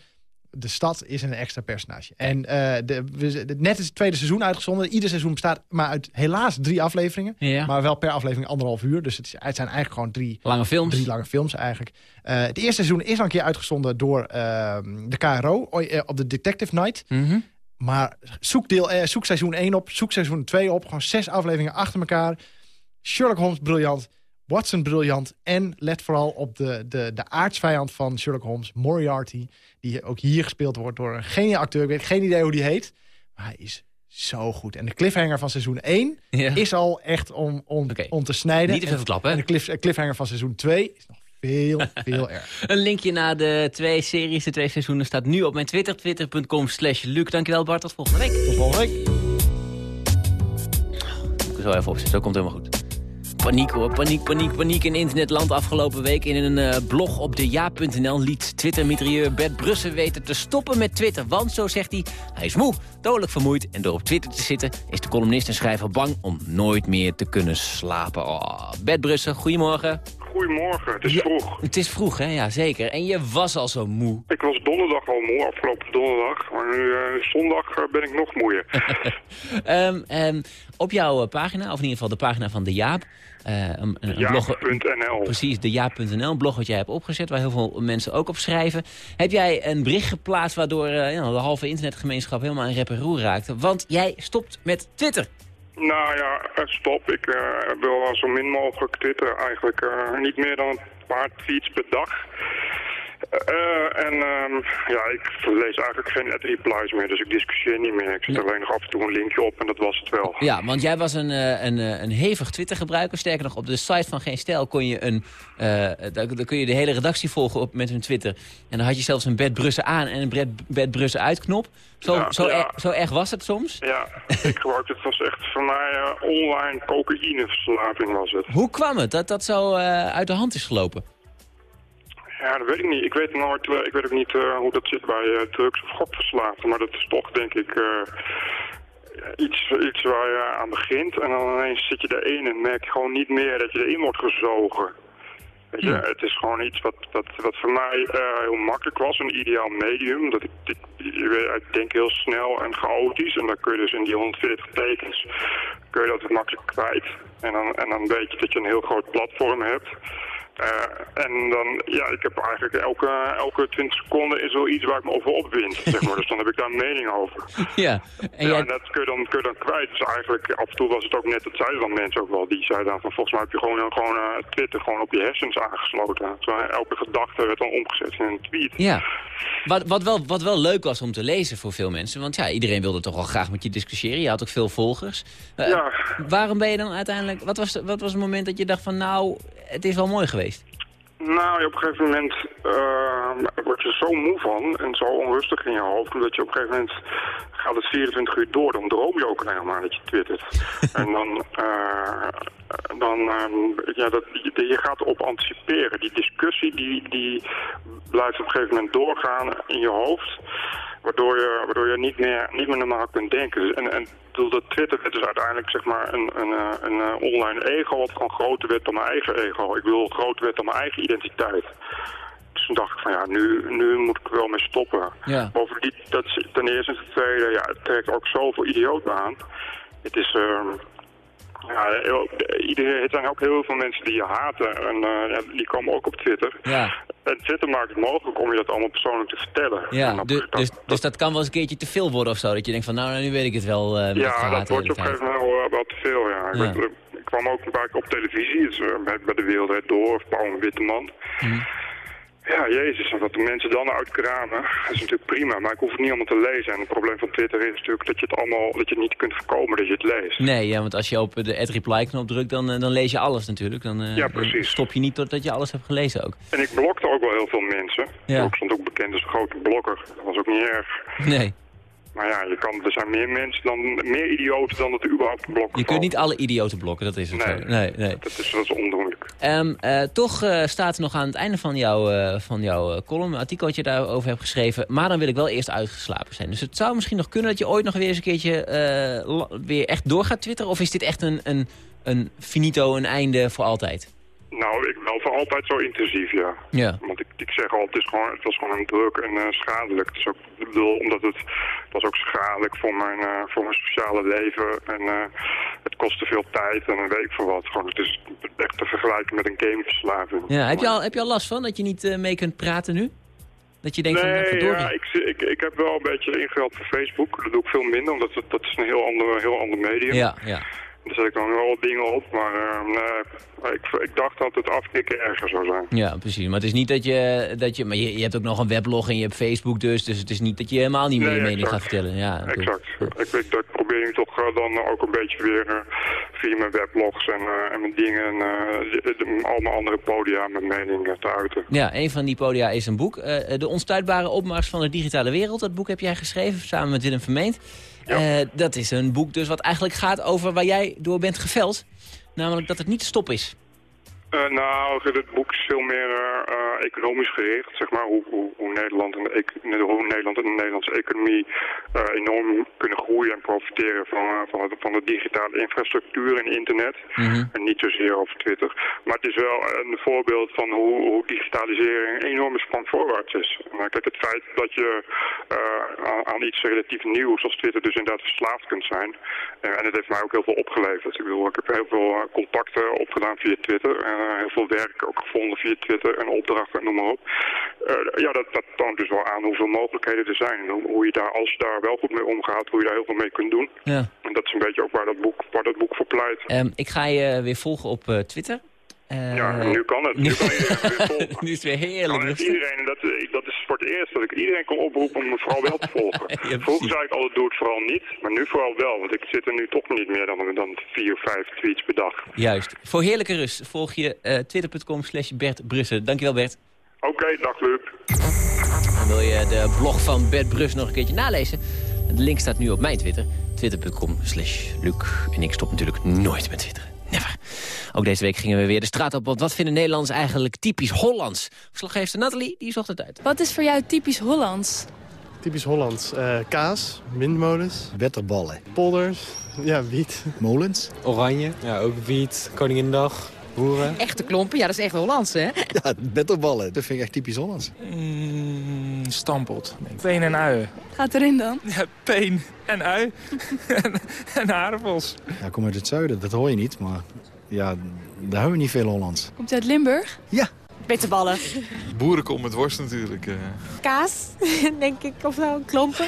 de stad is een extra personage. En eh, de, we- net is het tweede seizoen uitgezonden. Ieder seizoen bestaat maar uit helaas drie afleveringen. Ja. Maar wel per aflevering anderhalf uur. Dus het, zijn eigenlijk gewoon drie Lange films. Drie lange films eigenlijk. Eh, het eerste seizoen is al een keer uitgezonden door ehm, de KRO eh, op de Detective Night. Mhm. Maar zoek, deel, zoek seizoen 1 op, zoek seizoen 2 op. Gewoon zes afleveringen achter elkaar. Sherlock Holmes briljant. Watson briljant. En let vooral op de, de, de aardsvijand van Sherlock Holmes, Moriarty. Die ook hier gespeeld wordt door een geniale acteur. Ik weet geen idee hoe die heet. Maar hij is zo goed. En de cliffhanger van seizoen 1 Ja. is al echt om, om, om te snijden. Niet te veel En- verklappen, hè? En de cliff, cliffhanger van seizoen 2 is nog veel, <laughs> veel erg. Een linkje naar de twee series, de twee seizoenen, staat nu op mijn Twitter. Twitter.com slash Luc. Dankjewel Bart, tot volgende week. Tot volgende week. Moet ik er zo even opzetten, zo komt het helemaal goed. Paniek hoor. Paniek, paniek, paniek in internetland afgelopen week. In een eh, blog op de ja.nl liet Twitter-mitrieur Bert Brussen weten te stoppen met Twitter. Want, zo zegt hij, hij is moe, dodelijk vermoeid. En door op Twitter te zitten is de columnist en schrijver bang om nooit meer te kunnen slapen. Oh, Bert Brussen, goedemorgen. Goedemorgen, het is vroeg. Het is vroeg, hè? Ja, zeker. En je was al zo moe. Ik was donderdag al moe, afgelopen donderdag. Maar nu eh, zondag eh, ben ik nog moeier. <laughs> Ehm, ehm, op jouw eh, pagina, of in ieder geval de pagina van de Jaap... eh, een, een blog- Jaap.nl. Precies, de Jaap.nl, een blog wat jij hebt opgezet... waar heel veel mensen ook op schrijven. Heb jij een bericht geplaatst waardoor ja, de halve internetgemeenschap... helemaal in rep en roer raakte? Want jij stopt met Twitter. Nou ja, eh, stop. Ik eh, wil wel zo min mogelijk twitteren. Eigenlijk eh, niet meer dan een paar tweets per dag. Eh, en ehm, ja, ik lees eigenlijk geen replies meer, dus ik discussieer niet meer. Ik zet alleen nog af en toe een linkje op en dat was het wel. Ja, want jij was een, eh, een, eh, een hevig Twitter-gebruiker. Sterker nog, op de site van Geen Stijl kon je, een, eh, daar, daar kun je de hele redactie volgen op, met hun Twitter. En dan had je zelfs een Bert Brussen aan en een Bert, Bert Brussen uitknop. Zo, Ja, zo, ja. erg- zo erg was het soms. Ja, ik gebruikte het was echt voor mij eh, online cocaïneverslaving was het. Hoe kwam het dat dat zo eh, uit de hand is gelopen? Ja, dat weet ik niet. Ik weet nooit, eh, ik weet ook niet eh, hoe dat zit bij eh, drugs- of gokverslaafden. Maar dat is toch, denk ik, eh, iets, iets waar je aan begint. En dan ineens zit je erin en merk je gewoon niet meer dat je erin wordt gezogen. Weet je, het is gewoon iets wat, wat, wat voor mij eh, heel makkelijk was, een ideaal medium. Dat ik, ik denk heel snel en chaotisch. En dan kun je dus in die 140 tekens kun je dat makkelijk kwijt. En dan, en dan weet je dat je een heel groot platform hebt. Eh, en dan, ja, ik heb eigenlijk elke, elke 20 seconden is wel iets waar ik me over opwind, <laughs> zeg maar. Dus dan heb ik daar een mening over. <laughs> Ja, en ja, jij- en dat kun je, dan, kun je dan kwijt. Dus eigenlijk, af en toe was het ook net, dat zeiden dan mensen ook wel, die zeiden dan van, volgens mij heb je gewoon, gewoon eh, Twitter gewoon op je hersens aangesloten. Terwijl elke gedachte werd dan omgezet in een tweet. Ja, wat, wat, wel, wat wel leuk was om te lezen voor veel mensen. Want ja, iedereen wilde toch wel graag met je discussiëren. Je had ook veel volgers. Eh, Ja. Waarom ben je dan uiteindelijk... Wat was, wat was het moment dat je dacht van nou, het is wel mooi geweest? Nou, op een gegeven moment eh, word je zo moe van en zo onrustig in je hoofd, omdat je op een gegeven moment gaat het 24 uur door, dan droom je ook alleen maar dat je twittert. <laughs> en dan, eh, dan eh, ja, dat, je, gaat erop anticiperen. Die discussie die, die blijft op een gegeven moment doorgaan in je hoofd, waardoor je, waardoor je niet, meer, niet meer normaal kunt denken. Dus- En, en bedoel, dat Twitter dus uiteindelijk zeg maar een, een, eh, een, eh, online ego wat gewoon groter werd dan mijn eigen ego. Ik wil groter werd dan mijn eigen identiteit. Dus toen dacht ik van ja, nu, nu moet ik er wel mee stoppen. Ja. Bovendien, dat is ten eerste en ten tweede, ja, het trekt ook zoveel idioten aan. Het is, ehm, ja, heel, het zijn ook heel veel mensen die je haten en eh, die komen ook op Twitter. Ja, En Twitter maakt het mogelijk om je dat allemaal persoonlijk te vertellen. En ja dan- du- dus, dus dat kan wel eens een keertje te veel worden of zo. Dat je denkt van nou, nu weet ik het wel. eh, Ja, dat wordt je op een gegeven moment wel, wel te veel, ja. Ik, Ja. weet, eh, ik kwam ook een paar keer op televisie, dus, eh, bij, bij de Wereld Door of Paul Witteman. Mhm. Ja, jezus, en wat de mensen dan uitkramen, dat is natuurlijk prima, maar ik hoef het niet allemaal te lezen. En het probleem van Twitter is natuurlijk dat je het allemaal, dat je het niet kunt voorkomen dat je het leest. Nee, ja, want als je op de add reply knop drukt, dan, eh, dan lees je alles natuurlijk. Dan, eh, Ja, dan precies. stop je niet totdat je alles hebt gelezen ook. En ik blokte ook wel heel veel mensen. Ja. Ik stond ook bekend als een grote blokker. Dat was ook niet erg. Nee, Maar ja, je kan, er zijn meer mensen dan, meer idioten dan dat er überhaupt blokken je kunt niet alle idioten blokken, dat is het Nee. zo. Nee, nee. Dat is, dat is ondoenlijk. Ehm, eh, toch eh, staat er nog aan het einde van, jouw eh, van jouw column, een artikel dat je daarover hebt geschreven. Maar dan wil ik wel eerst uitgeslapen zijn. Dus het zou misschien nog kunnen dat je ooit nog weer eens een keertje weer echt door gaat twitteren. Of is dit echt een, een, een finito, een einde voor altijd? Nou, ik wel voor altijd zo intensief, ja. Ja. Want ik, ik zeg al, het, is gewoon, het was gewoon een druk en eh, schadelijk. Het is ook, ik bedoel, omdat het, het was ook schadelijk voor mijn, eh, voor mijn sociale leven. En eh, het kostte veel tijd en een week voor wat. Gewoon, het is echt te vergelijken met een gameverslaving. Ja, heb, je al, heb je al last van dat je niet mee kunt praten nu? Dat je denkt nou, Nee, verdorie. ja, ik, ik, ik heb wel een beetje ingeld voor Facebook. Dat doe ik veel minder, omdat het, dat is een heel ander, heel ander medium. Ja, ja. Zet ik dan wel wat dingen op, maar eh, nee, ik, ik dacht dat het afkicken erger zou zijn. Ja, precies. Maar het is niet dat je... Dat je maar je, je hebt ook nog een weblog en je hebt Facebook dus. Dus het is niet dat je helemaal niet meer je mening gaat vertellen. Ja. Exact. Ik, dat ik probeer nu toch eh, dan ook een beetje weer eh, via mijn weblogs en, eh, en mijn dingen en de- de- al mijn andere podia mijn mening te uiten. Ja, een van die podia is een boek. de onstuitbare opmars van de digitale wereld. Dat boek heb jij geschreven samen met Willem Vermeend. Eh, dat is een boek dus wat eigenlijk gaat over waar jij door bent geveld. Namelijk dat het niet stop is. Uh, nou, het boek is veel meer uh, economisch gericht. Zeg maar, hoe, hoe, hoe Nederland en de, hoe Nederland en de Nederlandse economie uh, enorm kunnen groeien en profiteren van, van, het, van de digitale infrastructuur en internet. Mm -hmm. En niet zozeer over Twitter. Maar het is wel een voorbeeld van hoe, hoe digitalisering een enorme sprong voorwaarts is. Maar kijk, het feit dat je aan, aan, iets relatief nieuws als Twitter dus inderdaad verslaafd kunt zijn. en het heeft mij ook heel veel opgeleverd. Ik bedoel, ik heb heel veel contacten opgedaan via Twitter. Heel veel werk ook gevonden via Twitter en opdrachten en noem maar op. Uh, ja, dat, dat toont dus wel aan hoeveel mogelijkheden er zijn. En hoe je daar, als je daar wel goed mee omgaat, hoe je daar heel veel mee kunt doen. Ja. En dat is een beetje ook waar dat boek, waar dat boek voor pleit. Um, ik ga je weer volgen op uh, Twitter. Uh, ja, nu kan het. Nu, kan <laughs> nu is het weer heerlijk rustig. Iedereen, dat, dat is voor het eerst dat ik iedereen kan oproepen om me vooral wel te volgen. <laughs> ja, Vroeger zei ik altijd, doe het vooral niet. Maar nu vooral wel, want ik zit er nu toch niet meer dan, dan vier, vijf tweets per dag. Juist. Voor heerlijke rust volg je uh, twitter.com slash Bert Brussen. Dankjewel Bert. Oké, okay, dag Luc. Wil je de blog van Bert Brus nog een keertje nalezen. De link staat nu op mijn Twitter. Twitter.com slash Luc. En ik stop natuurlijk nooit met Twitter. Never. Ook deze week gingen we weer de straat op. Want wat vinden Nederlanders eigenlijk typisch Hollands? Verslaggever Nathalie, die zocht het uit. Wat is voor jou typisch Hollands? Typisch Hollands. Uh, kaas, windmolens. Bitterballen. Polders. Ja, wiet. Molens. Oranje. Ja, ook wiet. Koninginnedag. Boeren. Echte klompen, ja, dat is echt Hollands, hè? Ja, bitterballen. Dat vind ik echt typisch Hollands. Mm, stampot. Peen en uien. Gaat erin dan? Ja, peen en ui. <laughs> en, en aardappels. Ja, ik kom uit het zuiden, dat hoor je niet, maar ja, daar hebben we niet veel Hollands. Komt u uit Limburg? Ja. Bitterballen. Boerenkom met worst natuurlijk. Uh. Kaas, <laughs> denk ik, of zo, klompen.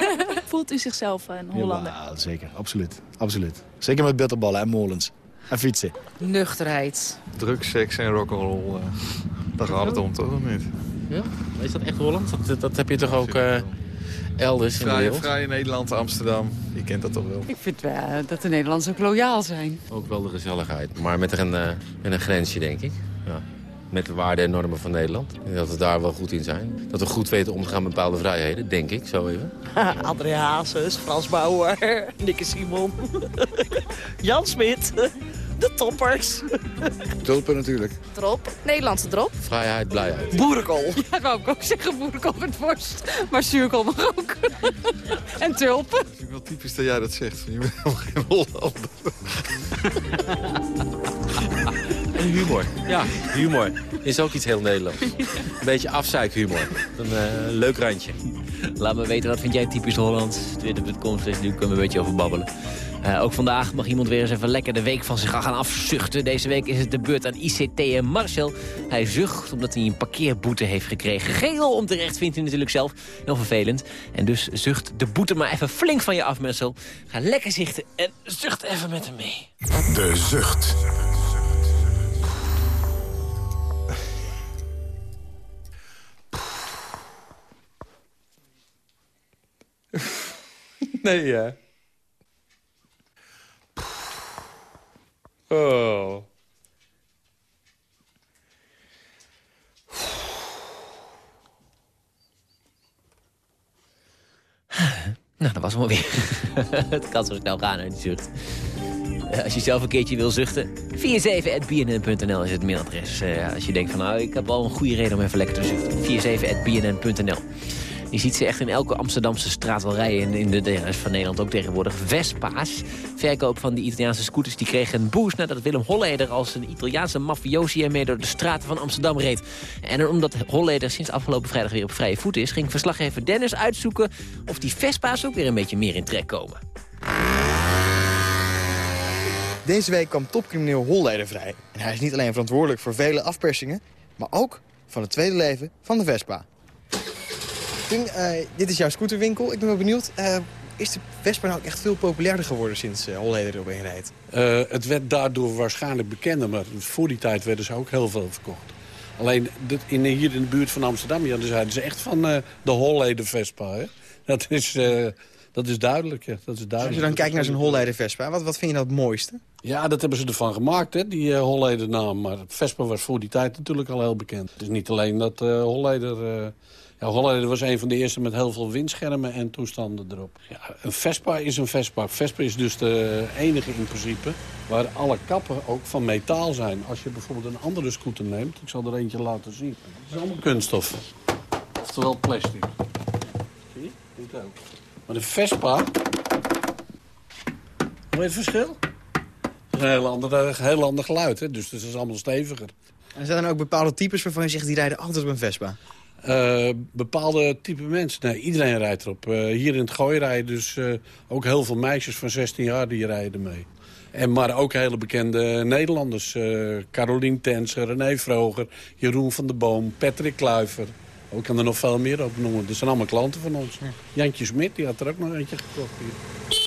<laughs> Voelt u zichzelf een Hollander? Ja, zeker, absoluut. absoluut. Zeker met bitterballen en molens. En fietsen. Nuchterheid. Drugs, seks en rock'n'roll. Uh, daar gaat het om, toch? Niet? Ja? Is dat echt Holland? Dat, dat heb je toch ook uh, elders in de wereld? Vrij in Nederland, Amsterdam. Je kent dat toch wel? Ik vind wel dat de Nederlanders ook loyaal zijn. Ook wel de gezelligheid. Maar met een, uh, met een grensje, denk ik. Ja. Met de waarden en normen van Nederland. Denk dat we daar wel goed in zijn. Dat we goed weten om te gaan met bepaalde vrijheden, denk ik, zo even. <laughs> André Hazes, Frans Bauer, <laughs> Nikke Simon, <laughs> Jan Smit. De toppers. Tulpen natuurlijk. Drop. Nederlandse drop. Vrijheid, blijheid. Boerenkool. Ja, wou ik ook zeggen boerenkool met worst. Maar zuurkool mag ook. en tulpen. Het is wel typisch dat jij dat zegt. Je bent helemaal geen Hollander. En humor. Ja, humor is ook iets heel Nederlands. Een beetje afzeikhumor. Een uh, leuk randje. Laat me weten, wat vind jij typisch Hollands? Twitter.com, nu kunnen we een beetje over babbelen. Uh, ook vandaag mag iemand weer eens even lekker de week van zich gaan afzuchten. Deze week is het de beurt aan ICT en Marcel. Hij zucht omdat hij een parkeerboete heeft gekregen. Geel om terecht vindt hij natuurlijk zelf. Heel vervelend. En dus zucht de boete maar even flink van je af, Marcel. Ga lekker zichten en zucht even met hem mee. De zucht. Nee, ja. Oh. Nou, dat was hem alweer. <laughs> het kan zo snel gaan, die zucht. Uh, als je zelf een keertje wil zuchten, 47.bnn.nl is het mailadres. Uh, als je denkt van, nou, ik heb al een goede reden om even lekker te zuchten. 47.bnn.nl je ziet ze echt in elke Amsterdamse straat wel rijden. En in de rest van Nederland ook tegenwoordig. Vespa's. Verkoop van die Italiaanse scooters die kregen een boost... nadat Willem Holleder als een Italiaanse mafiosi... ermee door de straten van Amsterdam reed. En omdat Holleder sinds afgelopen vrijdag weer op vrije voet is... ging verslaggever Dennis uitzoeken of die Vespa's ook weer een beetje meer in trek komen. Deze week kwam topcrimineel Holleder vrij. En hij is niet alleen verantwoordelijk voor vele afpersingen... maar ook van het tweede leven van de Vespa. Uh, dit is jouw scooterwinkel. Ik ben wel benieuwd, uh, is de Vespa nou ook echt veel populairder geworden sinds uh, Holleder erop rijdt? het werd daardoor waarschijnlijk bekender, maar voor die tijd werden ze ook heel veel verkocht. Alleen in, hier in de buurt van Amsterdam ja, zeiden ze echt van de Holleder Vespa. Hè? Dat, is, dat is duidelijk. Ja. Dat is duidelijk. Als je dan kijkt naar zo'n Holleder Vespa, wat, wat vind je nou het mooiste? Ja, dat hebben ze ervan gemaakt, hè, die Holleder naam. Maar Vespa was voor die tijd natuurlijk al heel bekend. Het is niet alleen dat Holleder Ja, Holleder was een van de eerste met heel veel windschermen en toestanden erop. Ja, een Vespa is een Vespa. Vespa is dus de enige in principe waar alle kappen ook van metaal zijn. Als je bijvoorbeeld een andere scooter neemt, ik zal er eentje laten zien. Het is allemaal kunststof. Oftewel plastic. Zie je? Dit ook. Maar de Vespa... Hoor het verschil? Dat is een heel ander, heel ander geluid, hè? dus het is allemaal steviger. En zijn er ook bepaalde types waarvan je zegt... die rijden altijd op een Vespa? Eh, bepaalde type mensen. Nee, iedereen rijdt erop. Eh, hier in het Gooi rijden dus eh, ook heel veel meisjes van 16 jaar die rijden ermee. En, maar ook hele bekende Nederlanders. Carolien Tenser, René Vroger, Jeroen van der Boom, Patrick Kluiver. Ik kan er nog veel meer op noemen. Dat zijn allemaal klanten van ons. Jantje Smit, die had er ook nog eentje gekocht hier.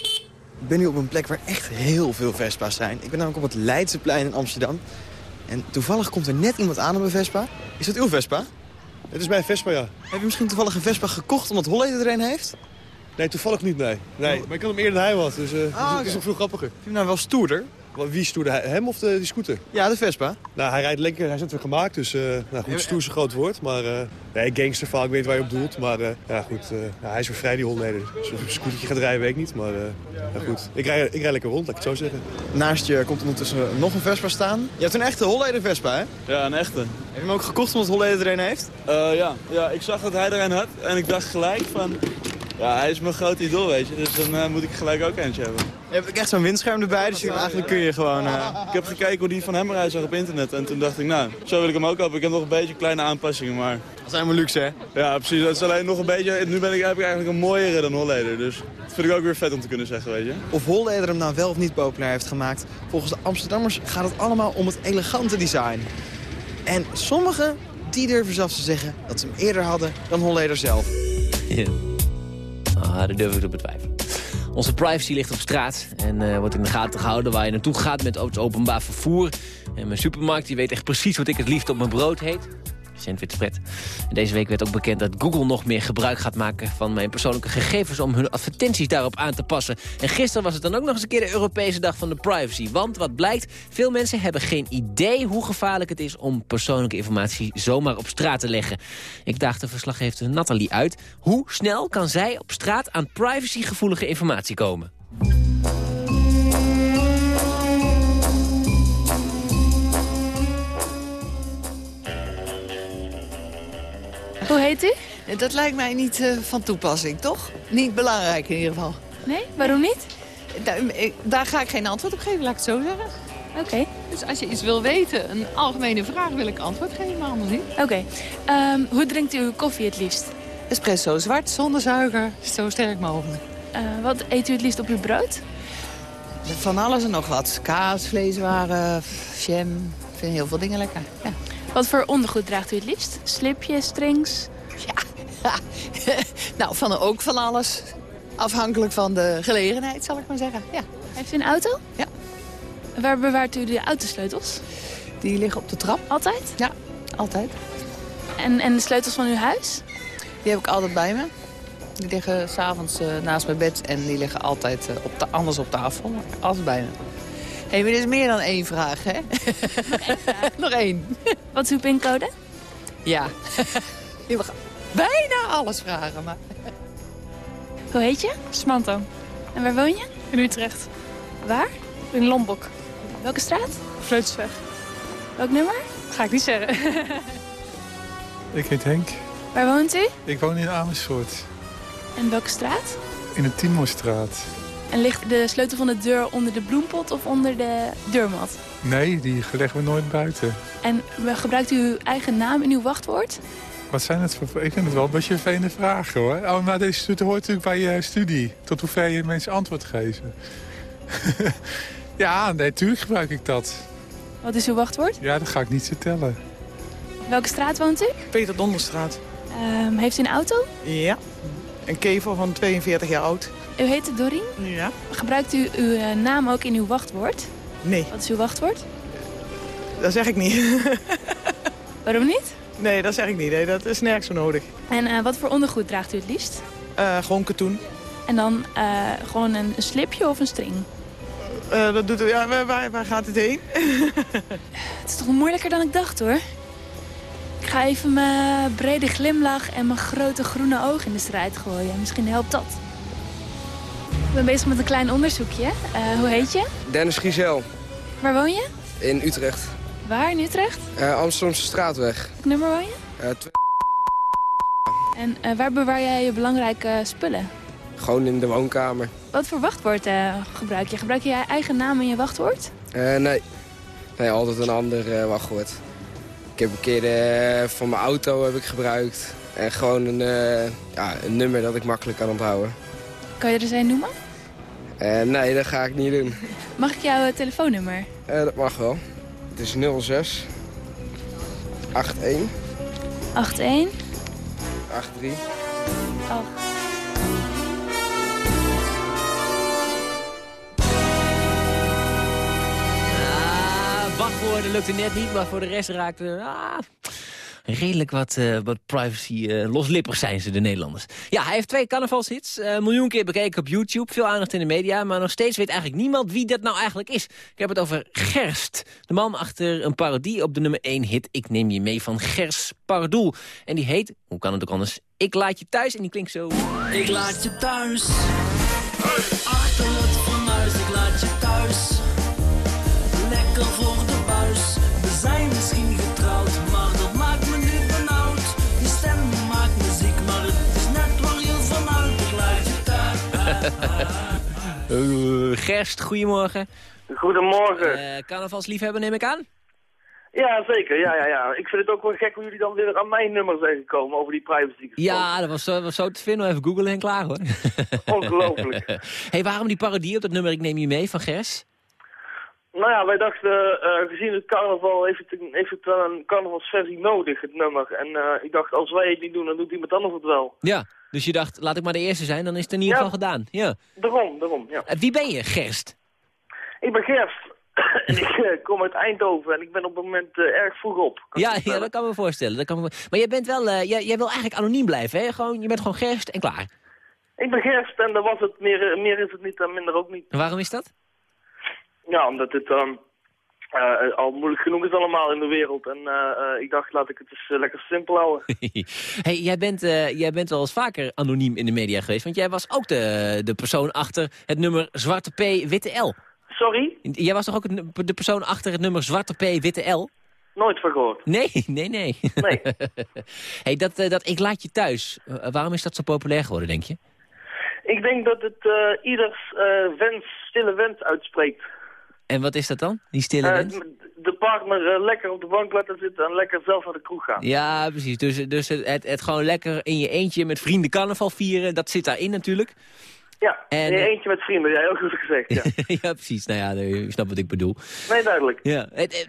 Ik ben nu op een plek waar echt heel veel Vespa's zijn. Ik ben namelijk op het Leidseplein in Amsterdam. En toevallig komt er net iemand aan op een Vespa. Is dat uw Vespa? Het is mijn Vespa, ja. Heb je misschien toevallig een Vespa gekocht omdat Holleder er een heeft? Nee, toevallig niet, nee. nee. Maar ik had hem eerder dan hij was, dus, uh, Ah, dus het is nog veel grappiger. Vind je hem nou wel stoerder? Wie stoerde hij? Hem of de, die scooter? Ja, de Vespa. Nou, hij rijdt lekker, hij is net weer gemaakt, dus eh, nou, goed, stoer is een groot woord. Maar eh nee, gangstervaal, ik weet waar je op doelt. Maar eh, ja, goed, eh, ja, hij is weer vrij, die Holleder. Dus of hij een scootertje gaat rijden, weet ik niet. Maar eh, ja, goed, ik rij, ik rij lekker rond, laat ik het zo zeggen. Naast je komt ondertussen nog een Vespa staan. Je hebt een echte Holleder Vespa, hè? Ja, een echte. Heb je hem ook gekocht omdat Holleder er een heeft? Eh, ja. ja, ik zag dat hij er een had en ik dacht gelijk van... Ja, hij is mijn groot idool, weet je. Dus dan moet ik gelijk ook eentje hebben. Je hebt ook echt zo'n windscherm erbij, dus eigenlijk kun je gewoon... eh, Ik heb gekeken hoe die van hem eruit zag op internet. En toen dacht ik, nou, zo wil ik hem ook hebben. Ik heb nog een beetje kleine aanpassingen, maar... Dat is helemaal luxe, hè? Ja, precies. Dat is alleen nog een beetje... Nu ben ik, heb ik eigenlijk een mooiere dan Holleder. Dus dat vind ik ook weer vet om te kunnen zeggen, weet je. Of Holleder hem nou wel of niet populair heeft gemaakt... volgens de Amsterdammers gaat het allemaal om het elegante design. En sommigen, die durven zelfs te zeggen dat ze hem eerder hadden dan Holleder zelf. Ja. Ah, daar durf ik te betwijfelen. Onze privacy ligt op straat en eh, wordt in de gaten gehouden waar je naartoe gaat met openbaar vervoer. En mijn supermarkt die weet echt precies wat ik het liefst op mijn brood heet. Sandwichpret. En deze week werd ook bekend dat Google nog meer gebruik gaat maken van mijn persoonlijke gegevens om hun advertenties daarop aan te passen. En gisteren was het dan ook nog eens een keer de Europese dag van de privacy. Want wat blijkt, veel mensen hebben geen idee hoe gevaarlijk het is om persoonlijke informatie zomaar op straat te leggen. Ik daagde verslaggever Nathalie uit. Hoe snel kan zij op straat aan privacygevoelige informatie komen? Hoe heet u? Dat lijkt mij niet eh, van toepassing, toch? Niet belangrijk in ieder geval. Nee? Waarom niet? Daar, ik- daar ga ik geen antwoord op geven, laat ik het zo zeggen. Oké. Dus als je iets wil weten, een algemene vraag, wil ik antwoord geven, maar anders niet. Oké. Ehm, hoe drinkt u uw koffie het liefst? Espresso zwart, zonder suiker, zo sterk mogelijk. Eh, wat eet u het liefst op uw brood? Van alles en nog wat. Kaas, vleeswaren, jam. Ik vind heel veel dingen lekker. Ja. Wat voor ondergoed draagt u het liefst? Slipjes, strings? <laughs> nou, van ook van alles. Afhankelijk van de gelegenheid, zal ik maar zeggen. Ja. Heeft u een auto? Ja. Waar bewaart u de autosleutels? Die liggen op de trap. Altijd? Ja, altijd. En, en de sleutels van uw huis? Die heb ik altijd bij me. Die liggen s'avonds uh, naast mijn bed en die liggen altijd uh, op ta anders op tafel. Altijd bij me. Hé, hey, maar dit is meer dan één vraag, hè? <laughs> Nog één. Wat is uw pincode? Ja. je mag bijna alles vragen, maar... Hoe heet je? Smanto. En waar woon je? In Utrecht. Waar? In Lombok. Welke straat? Vleutsweg. Welk nummer? Ga ik niet zeggen. <laughs> ik heet Henk. Waar woont u? Ik woon in Amersfoort. En welke straat? In de Timorstraat. En ligt de sleutel van de deur onder de bloempot of onder de deurmat? Nee, die leggen we nooit buiten. En gebruikt u uw eigen naam in uw wachtwoord? Wat zijn het voor... Ik vind het wel een beetje vervelende vragen, hoor. Oh, maar deze studie hoort natuurlijk bij je studie. Tot hoever je mensen antwoord geven. <laughs> ja, nee, natuurlijk gebruik ik dat. Wat is uw wachtwoord? Ja, dat ga ik niet vertellen. Welke straat woont u? Peter Donderstraat. Um, heeft u een auto? Ja, een kever van 42 jaar oud. U heet Dorien? Ja. Gebruikt u uw uh, naam ook in uw wachtwoord? Nee. Wat is uw wachtwoord? Dat zeg ik niet. <laughs> Waarom niet? Nee, dat zeg ik niet. Nee, dat is nergens zo nodig. En uh, wat voor ondergoed draagt u het liefst? Uh, gewoon katoen. En dan gewoon een, slipje of een string? dat doet u, ja, waar, waar gaat het heen? <laughs> het is toch moeilijker dan ik dacht, hoor. Ik ga even mijn brede glimlach en mijn grote groene ogen in de strijd gooien. Misschien helpt dat. Ik ben bezig met een klein onderzoekje. Eh, hoe heet je? Dennis Giesel Waar woon je? in Utrecht. Waar in Utrecht? Eh, Amsterdamse straatweg. Welk nummer woon je? Tw- En waar bewaar jij je belangrijke spullen? gewoon in de woonkamer. Wat voor wachtwoord gebruik je? Gebruik je je eigen naam in je wachtwoord? Nee. nee, altijd een ander wachtwoord. Ik heb een keer van mijn auto heb ik gebruikt. En gewoon een, ja, een nummer dat ik makkelijk kan onthouden. Kan je er eens een noemen? Eh, nee, dat ga ik niet doen. Mag ik jouw eh, telefoonnummer? Eh, dat mag wel. Het is 06 81 81 83 8. Ah, wachtwoorden lukte net niet, maar voor de rest raakte... Ah, redelijk wat, eh, wat privacy eh, loslippig zijn ze, de Nederlanders. Ja, hij heeft twee carnavalshits. eh, Een miljoen keer bekeken op YouTube. Veel aandacht in de media. Maar nog steeds weet eigenlijk niemand wie dat nou eigenlijk is. Ik heb het over Gerst. De man achter een parodie op de nummer 1 hit Ik neem je mee van Gers Pardoel. En die heet, hoe kan het ook anders, Ik laat je thuis. En die klinkt zo... Ik laat je thuis. Eh, Gerst, goedemorgen. Goedemorgen. Eh carnavalsliefhebber neem ik aan? Ja, zeker. Ja, ja, ja. Ik vind het ook wel gek hoe jullie dan weer aan mijn nummer zijn gekomen over die privacy. Ja, dat was, zo- was zo te vinden. Even googlen en klaar hoor. <laughs> Ongelooflijk. hey, waarom die parodie op dat nummer Ik neem je mee van Gers? Nou ja, wij dachten, eh, gezien het carnaval heeft het, een- heeft het wel een carnavalsversie nodig, het nummer. En ik dacht, als wij het niet doen, dan doet iemand anders het wel. Ja, dus je dacht, laat ik maar de eerste zijn, dan is het in ieder Ja. geval gedaan. Ja. Daarom, daarom, ja. Eh, wie ben je, Gerst? Ik ben Gerst. <laughs> en ik eh, kom uit Eindhoven en ik ben op het moment eh, erg vroeg op. Ja, ja, dat kan me voorstellen. Dat kan me... Maar jij bent wel, jij, jij wil eigenlijk anoniem blijven, hè? Gewoon, je bent gewoon Gerst en klaar. Ik ben Gerst en dat was het. Meer, meer is het niet en minder ook niet. En waarom is dat? Ja, omdat het ehm, eh, al moeilijk genoeg is allemaal in de wereld. En eh, eh, ik dacht, laat ik het eens lekker simpel houden. <laughs> hey, jij, bent, jij bent wel eens vaker anoniem in de media geweest, want jij was ook de, de persoon achter het nummer Zwarte P, Witte L. Sorry? Jij was toch ook het de persoon achter het nummer Zwarte P, Witte L? Nooit van gehoord. Nee, nee, nee. Nee. <laughs> hey, dat, dat Ik laat je thuis, waarom is dat zo populair geworden, denk je? Ik denk dat het ieders wens, stille wens uitspreekt. En wat is dat dan, die stille Eh, wens? de partner eh, lekker op de bank laten zitten en lekker zelf naar de kroeg gaan. Ja, precies. Dus, dus het, het, het gewoon lekker in je eentje met vrienden carnaval vieren, dat zit daarin natuurlijk. Ja, En, nee, eh, eentje met vrienden, ja, heel goed gezegd. Ja. <laughs> ja, precies. Nou ja, je snapt wat ik bedoel. Nee, duidelijk. Ja.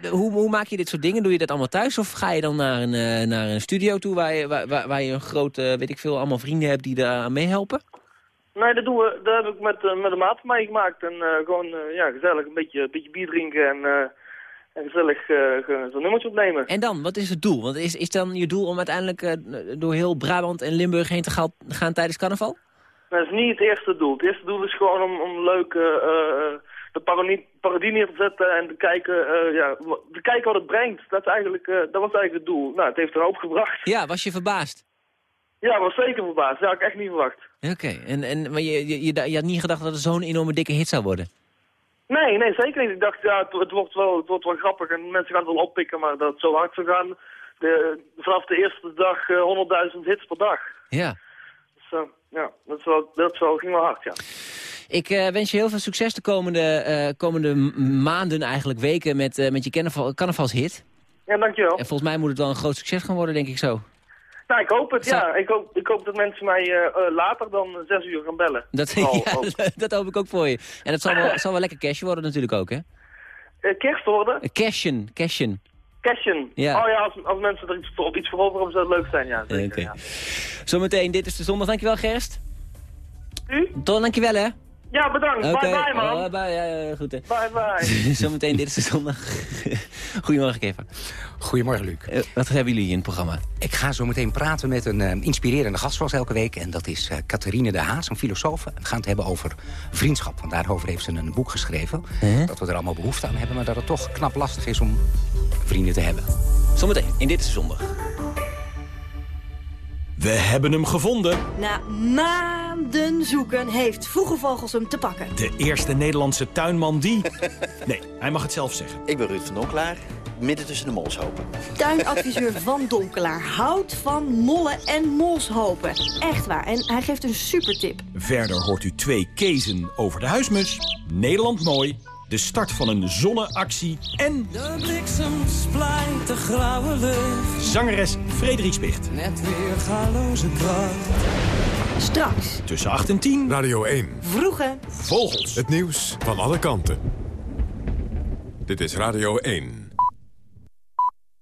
Hoe, hoe maak je dit soort dingen? Doe je dat allemaal thuis? Of ga je dan naar een, naar een studio toe waar je, waar, waar, je een groot, eh, weet ik veel, allemaal vrienden hebt die daar aan meehelpen? Nee, dat, doen we, dat heb ik met, eh, met een maat van mij gemaakt. En eh, gewoon eh, ja, gezellig een beetje, een beetje bier drinken en, en gezellig ge- zo'n nummertje opnemen. En dan, wat is het doel? Want is, is dan je doel om uiteindelijk door heel Brabant en Limburg heen te gaan, gaan tijdens carnaval? Dat is niet het eerste doel. Het eerste doel is gewoon om, om leuk de parodie, parodie neer te zetten en te kijken, ja, te kijken wat het brengt. Dat, is eigenlijk, dat was eigenlijk het doel. Nou, het heeft er hoop gebracht. Ja, was je verbaasd? Ja, was zeker verbaasd. Ja, had ik echt niet verwacht. Oké, en, en, maar je, je, je, je had niet gedacht dat het zo'n enorme dikke hit zou worden? Nee, nee, zeker niet. Ik dacht, ja, het, het wordt wel, het wordt wel grappig en mensen gaan het wel oppikken, maar dat het zo hard zou gaan. De, vanaf de eerste dag eh, 100.000 hits per dag. Ja. Dus eh, ja, dat, is wel, dat is wel, ging wel hard, ja. Ik eh, wens je heel veel succes de komende, eh, komende maanden, eigenlijk weken, met, eh, met je carnaval, carnavalshit. Ja, dankjewel. En volgens mij moet het wel een groot succes gaan worden, denk ik zo. Nou, ik hoop het, ja. Ik hoop, ik hoop dat mensen mij eh, eh, later dan zes uur gaan bellen. Dat, <laughs> ja, <laughs> dat hoop ik ook voor je. En het zal wel, <laughs> zal wel lekker cash worden natuurlijk ook, hè? Eh, kerst worden? Cashen, cashen. Cashen. Ja. Oh ja, als, als mensen er iets, voor- op iets voor over hebben, zou het leuk zijn, ja. Zeker, ja. Zometeen, dit is de zondag. Dankjewel, Gerst. U? Ton, dankjewel, hè? Ja, bedankt. Bye bye, man. Oh, bye, ja, ja, goed, hè. Bye bye. <laughs> Zometeen, dit is de zondag. <laughs> Goedemorgen, Keva. Goedemorgen, Luc. Eh, wat hebben jullie in het programma? Ik ga zo meteen praten met een eh, inspirerende gast zoals elke week. En dat is eh Catharine de Haas, een filosoof. We gaan het hebben over vriendschap. Want daarover heeft ze een boek geschreven. Dat we er allemaal behoefte aan hebben. Maar dat het toch knap lastig is om vrienden te hebben. Zometeen, in Dit is de zondag. We hebben hem gevonden. Na maanden zoeken heeft Vroege Vogels hem te pakken. De eerste Nederlandse tuinman die... <laughs> Nee, hij mag het zelf zeggen. Ik ben Ruud van Donkelaar, midden tussen de molshopen. Tuinadviseur Van Donkelaar houdt van mollen en molshopen. Echt waar. En hij geeft een supertip. Verder hoort u twee kezen over de huismus. Nederland mooi. De start van een zonneactie en... De bliksem splijt de grauwe lucht. Zangeres Frederik Spicht. Net weer galoze kracht. Straks. Tussen 8 en 10. Radio 1. Vroege Vogels. Het nieuws van alle kanten. Dit is Radio 1.